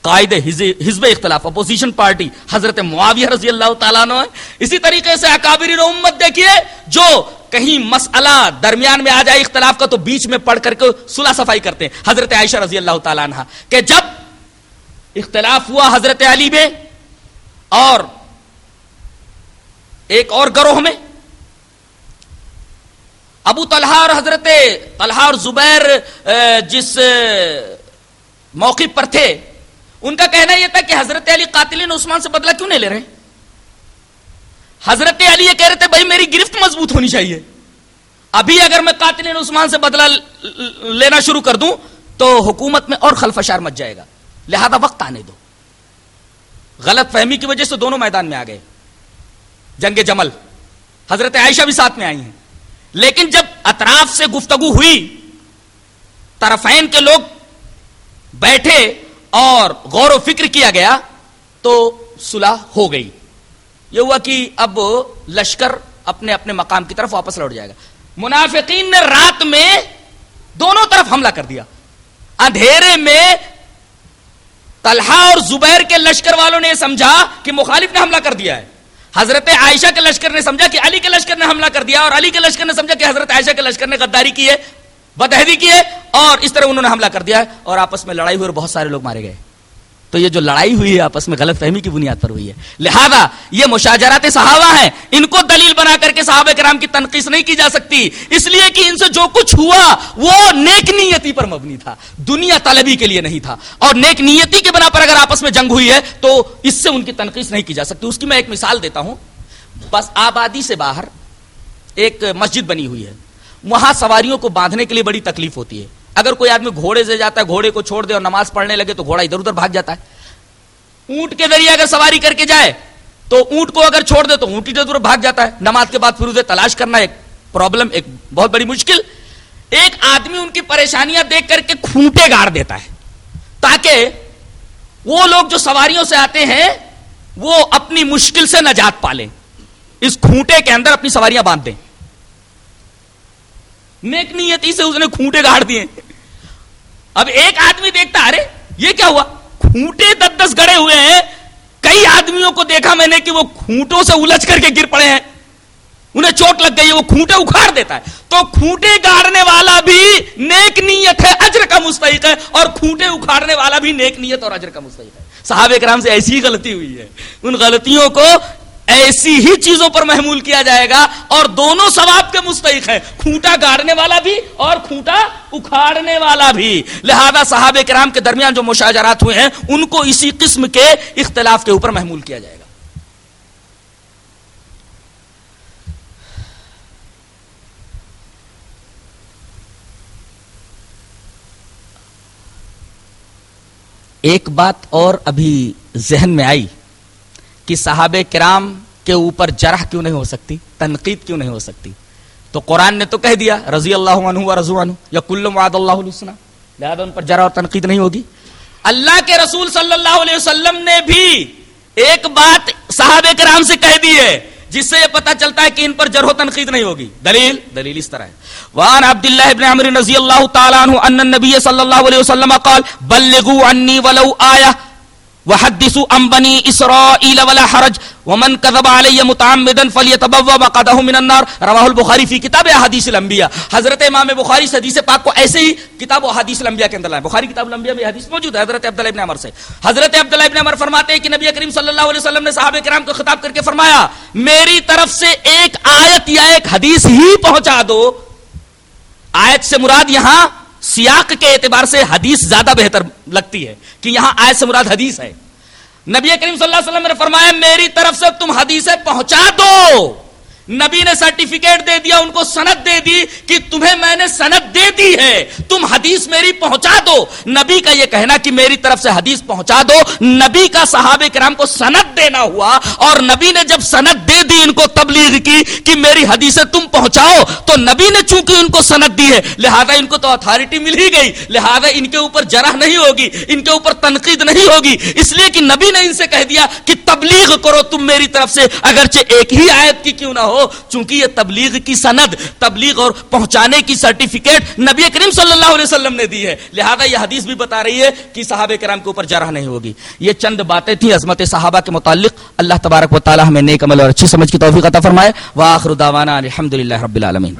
قائد حزب اختلاف اپوزیشن پارٹی حضرت معاویہ رضی اللہ تعالیٰ عنہ اسی طریقے سے اکابرین امت دیکھیے جو کہیں مسئلہ درمیان میں آ جائے اختلاف کا تو بیچ میں پڑھ کر کے صلح صفائی کرتے ہیں۔ حضرت عائشہ رضی اللہ تعالیٰ عنہ کہ جب اختلاف ہوا حضرت علی میں اور ایک اور گروہ میں ابو طلحہ اور حضرت طلحہ اور زبیر جس اے، موقف پر تھے ان کا کہنا یہ تھا کہ حضرت علی قاتلین عثمان سے بدلہ کیوں نہیں لے رہے حضرت علی یہ کہہ رہے تھے، بھائی، میری گرفت مضبوط ہونی چاہیے۔ ابھی اگر میں قاتلین عثمان سے بدلہ لینا شروع کر دوں تو حکومت میں اور خلفشار مچ جائے گا۔ لہذا وقت آنے دو۔ غلط فہمی کی وجہ سے دونوں میدان میں آ گئے۔ جنگ جمل۔ حضرت عائشہ بھی ساتھ میں آئی ہیں۔ لیکن جب اطراف سے گفتگو ہوئی، طرفین کے لوگ بیٹھے اور غور و فکر کیا گیا تو صلح ہو گئی۔ یہ ہوا کہ اب لشکر اپنے اپنے مقام کی طرف واپس لوٹ جائے گا۔ منافقین نے رات میں دونوں طرف حملہ کر دیا۔ اندھیرے میں طلحہ اور زبیر کے لشکر والوں نے سمجھا کہ مخالف نے حملہ کر دیا ہے۔ حضرت عائشہ کے لشکر نے سمجھا کہ علی کے لشکر نے حملہ کر دیا اور علی کے لشکر نے سمجھا کہ حضرت عائشہ کے لشکر نے غداری کی ہے۔ بدہدی کی ہے اور اس طرح انہوں نے حملہ کر دیا ہے اور آپس میں لڑائی ہوئی اور بہت سارے لوگ مارے گئے۔ تو یہ جو لڑائی ہوئی ہے آپس میں غلط فہمی کی بنیاد پر ہوئی ہے۔ لہذا یہ مشاجرات صحابہ ہیں، ان کو دلیل بنا کر کے صحابہ کرام کی تنقید نہیں کی جا سکتی۔ اس لیے کہ ان سے جو کچھ ہوا، وہ نیک نیتی پر مبنی تھا۔ دنیا طلبی کے لیے نہیں تھا۔ اور نیک نیتی کے بنا پر اگر آپس میں جنگ ہوئی ہے، تو اس سے ان کی تنقید نہیں کی جا سکتی۔ اس کی میں ایک مثال دیتا ہوں۔ بس آبادی سے باہر ایک مسجد بنی ہوئی ہے۔ وہاں سواریوں کو باندھنے کے لیے بڑی تکلیف ہوتی ہے۔ اگر کوئی آدمی گھوڑے سے جاتا ہے، گھوڑے کو چھوڑ دے اور نماز پڑھنے لگے تو گھوڑا ادھر ادھر بھاگ جاتا ہے۔ اونٹ کے ذریعے اگر سواری کر کے جائے تو اونٹ کو اگر چھوڑ دے تو اونٹ ادھر ادھر بھاگ جاتا ہے۔ نماز کے بعد پھر اسے تلاش کرنا ایک پرابلم، ایک بہت بڑی مشکل۔ ایک آدمی ان کی پریشانیاں دیکھ کر کے کھوٹے گاڑ دیتا ہے تاکہ وہ لوگ جو سواریوں سے آتے ہیں، وہ اپنی مشکل سے نجات پالیں اس کھوٹے کے اندر اپنی سواریاں باندھ دیں۔ نیک نیتی سے اس نے کھوٹے گاڑ دیے۔ اب ایک آدمی دیکھتا، ارے، یہ کیا ہوا؟ کھوٹے دس دس گڑے ہوئے ہیں۔ کئی آدمیوں کو دیکھا میں نے کہ وہ کھوٹوں سے الجھ کر کے گر پڑے ہیں۔ انہیں چوٹ لگ گئی ہے وہ کھوٹے اکھاڑ دیتا ہے۔ تو کھوٹے گاڑنے والا بھی نیک نیت ہے، اجر کا مستحق ہے، اور کھوٹے اکھاڑنے والا بھی نیک نیت اور اجر کا مستحق ہے۔ صحابہ کرام سے ایسی غلطی ہوئی ہے۔ ان غلطیوں کو ایسی ہی چیزوں پر محمول کیا جائے گا اور دونوں ثواب کے مستحق ہے کھوٹا گاڑنے والا بھی اور کھوٹا اکھاڑنے والا بھی۔ لہذا صحابہ کرام کے درمیان جو مشاجرات ہوئے ہیں، ان کو اسی قسم کے اختلاف کے اوپر محمول کیا جائے گا۔ ایک بات اور ابھی ذہن میں آئی۔ کہ صحابہ کرام کے اوپر جرح کیوں نہیں ہو سکتی؟ تنقید کیوں نہیں ہو سکتی؟ تو قرآن نے تو کہہ دیا، رضی اللہ عنہ و رضو عنہ، یا کل وعد اللہ الحسنہ۔ لہذا ان پر جرح اور تنقید نہیں ہوگی۔ اللہ کے رسول صلی اللہ علیہ وسلم نے بھی ایک بات صحابہ کرام سے کہہ دی ہے، جس سے یہ پتا چلتا ہے کہ ان پر جرح و تنقید نہیں ہوگی۔ دلیل؟ دلیل اس طرح ہے۔ وان عبد الله ابن عمرو رضی اللہ تعالی عنہ ان النبي صلی اللہ علیہ وسلم قال، بلغوا عني ولو آیہ۔ وحدثوا عن بني اسرائيل ولا حرج. ومن كذب علي متعمدا فليتبوأ مقعده من النار. رواه البخاری فی کتاب احادیث الانبیاء حضرت امام بخاری سے حدیث پاک کو ایسے ہی کتاب احادیث الانبیاء کے اندر لائے بخاری کتاب الانبیاء میں حدیث موجود ہے۔ حضرت عبداللہ ابن عمر سے۔ حضرت عبداللہ ابن عمر فرماتے ہیں کہ نبی کریم صلی اللہ علیہ وسلم نے صحابہ کرام کو خطاب کر کے فرمایا، میری طرف سے ایک آیت یا ایک حدیث ہی پہنچا دو۔ آیت سے مراد یہاں سیاق کے اعتبار سے حدیث زیادہ بہتر لگتی ہے کہ یہاں آئے سے مراد حدیث ہے۔ نبی کریم صلی اللہ علیہ وسلم نے فرمایا، میری طرف سے تم حدیثیں پہنچا دو۔ نبی نے سرٹیفکیٹ دے دیا، ان کو سند دے دی کہ تمہیں میں نے سند دے دی ہے۔ تم حدیث میری پہنچا دو۔ نبی کا یہ کہنا کہ میری طرف سے حدیث پہنچا دو۔ نبی کا صحابہ کرام کو سند دینا ہوا اور نبی نے جب سند دے دی ان کو تبلیغ کی کہ میری حدیثیں تم پہنچاؤ، تو نبی نے چونکہ ان کو سند دی ہے، لہذا ان کو تو اتھارٹی مل ہی گئی۔ لہذا ان کے اوپر جرح نہیں ہوگی، ان کے اوپر تنقید نہیں ہوگی۔ اس لیے کہ نبی نے ان سے کہہ دیا کہ تبلیغ کرو تم میری طرف سے، اگرچہ ایک ہی آیت کی کیوں نہ ہو۔ ہو چونکہ یہ تبلیغ کی سند، تبلیغ اور پہنچانے کی سرٹیفکیٹ نبی کریم صلی اللہ علیہ وسلم نے دی ہے۔ لہذا یہ حدیث بھی بتا رہی ہے کہ صحابہ کرام کے اوپر جرح نہیں ہوگی۔ یہ چند باتیں تھیں عظمت صحابہ کے متعلق۔ اللہ تبارک و تعالی ہمیں نیک عمل اور اچھی سمجھ کی توفیق عطا فرمائے۔ واخر دعوانا الحمدللہ رب العالمین۔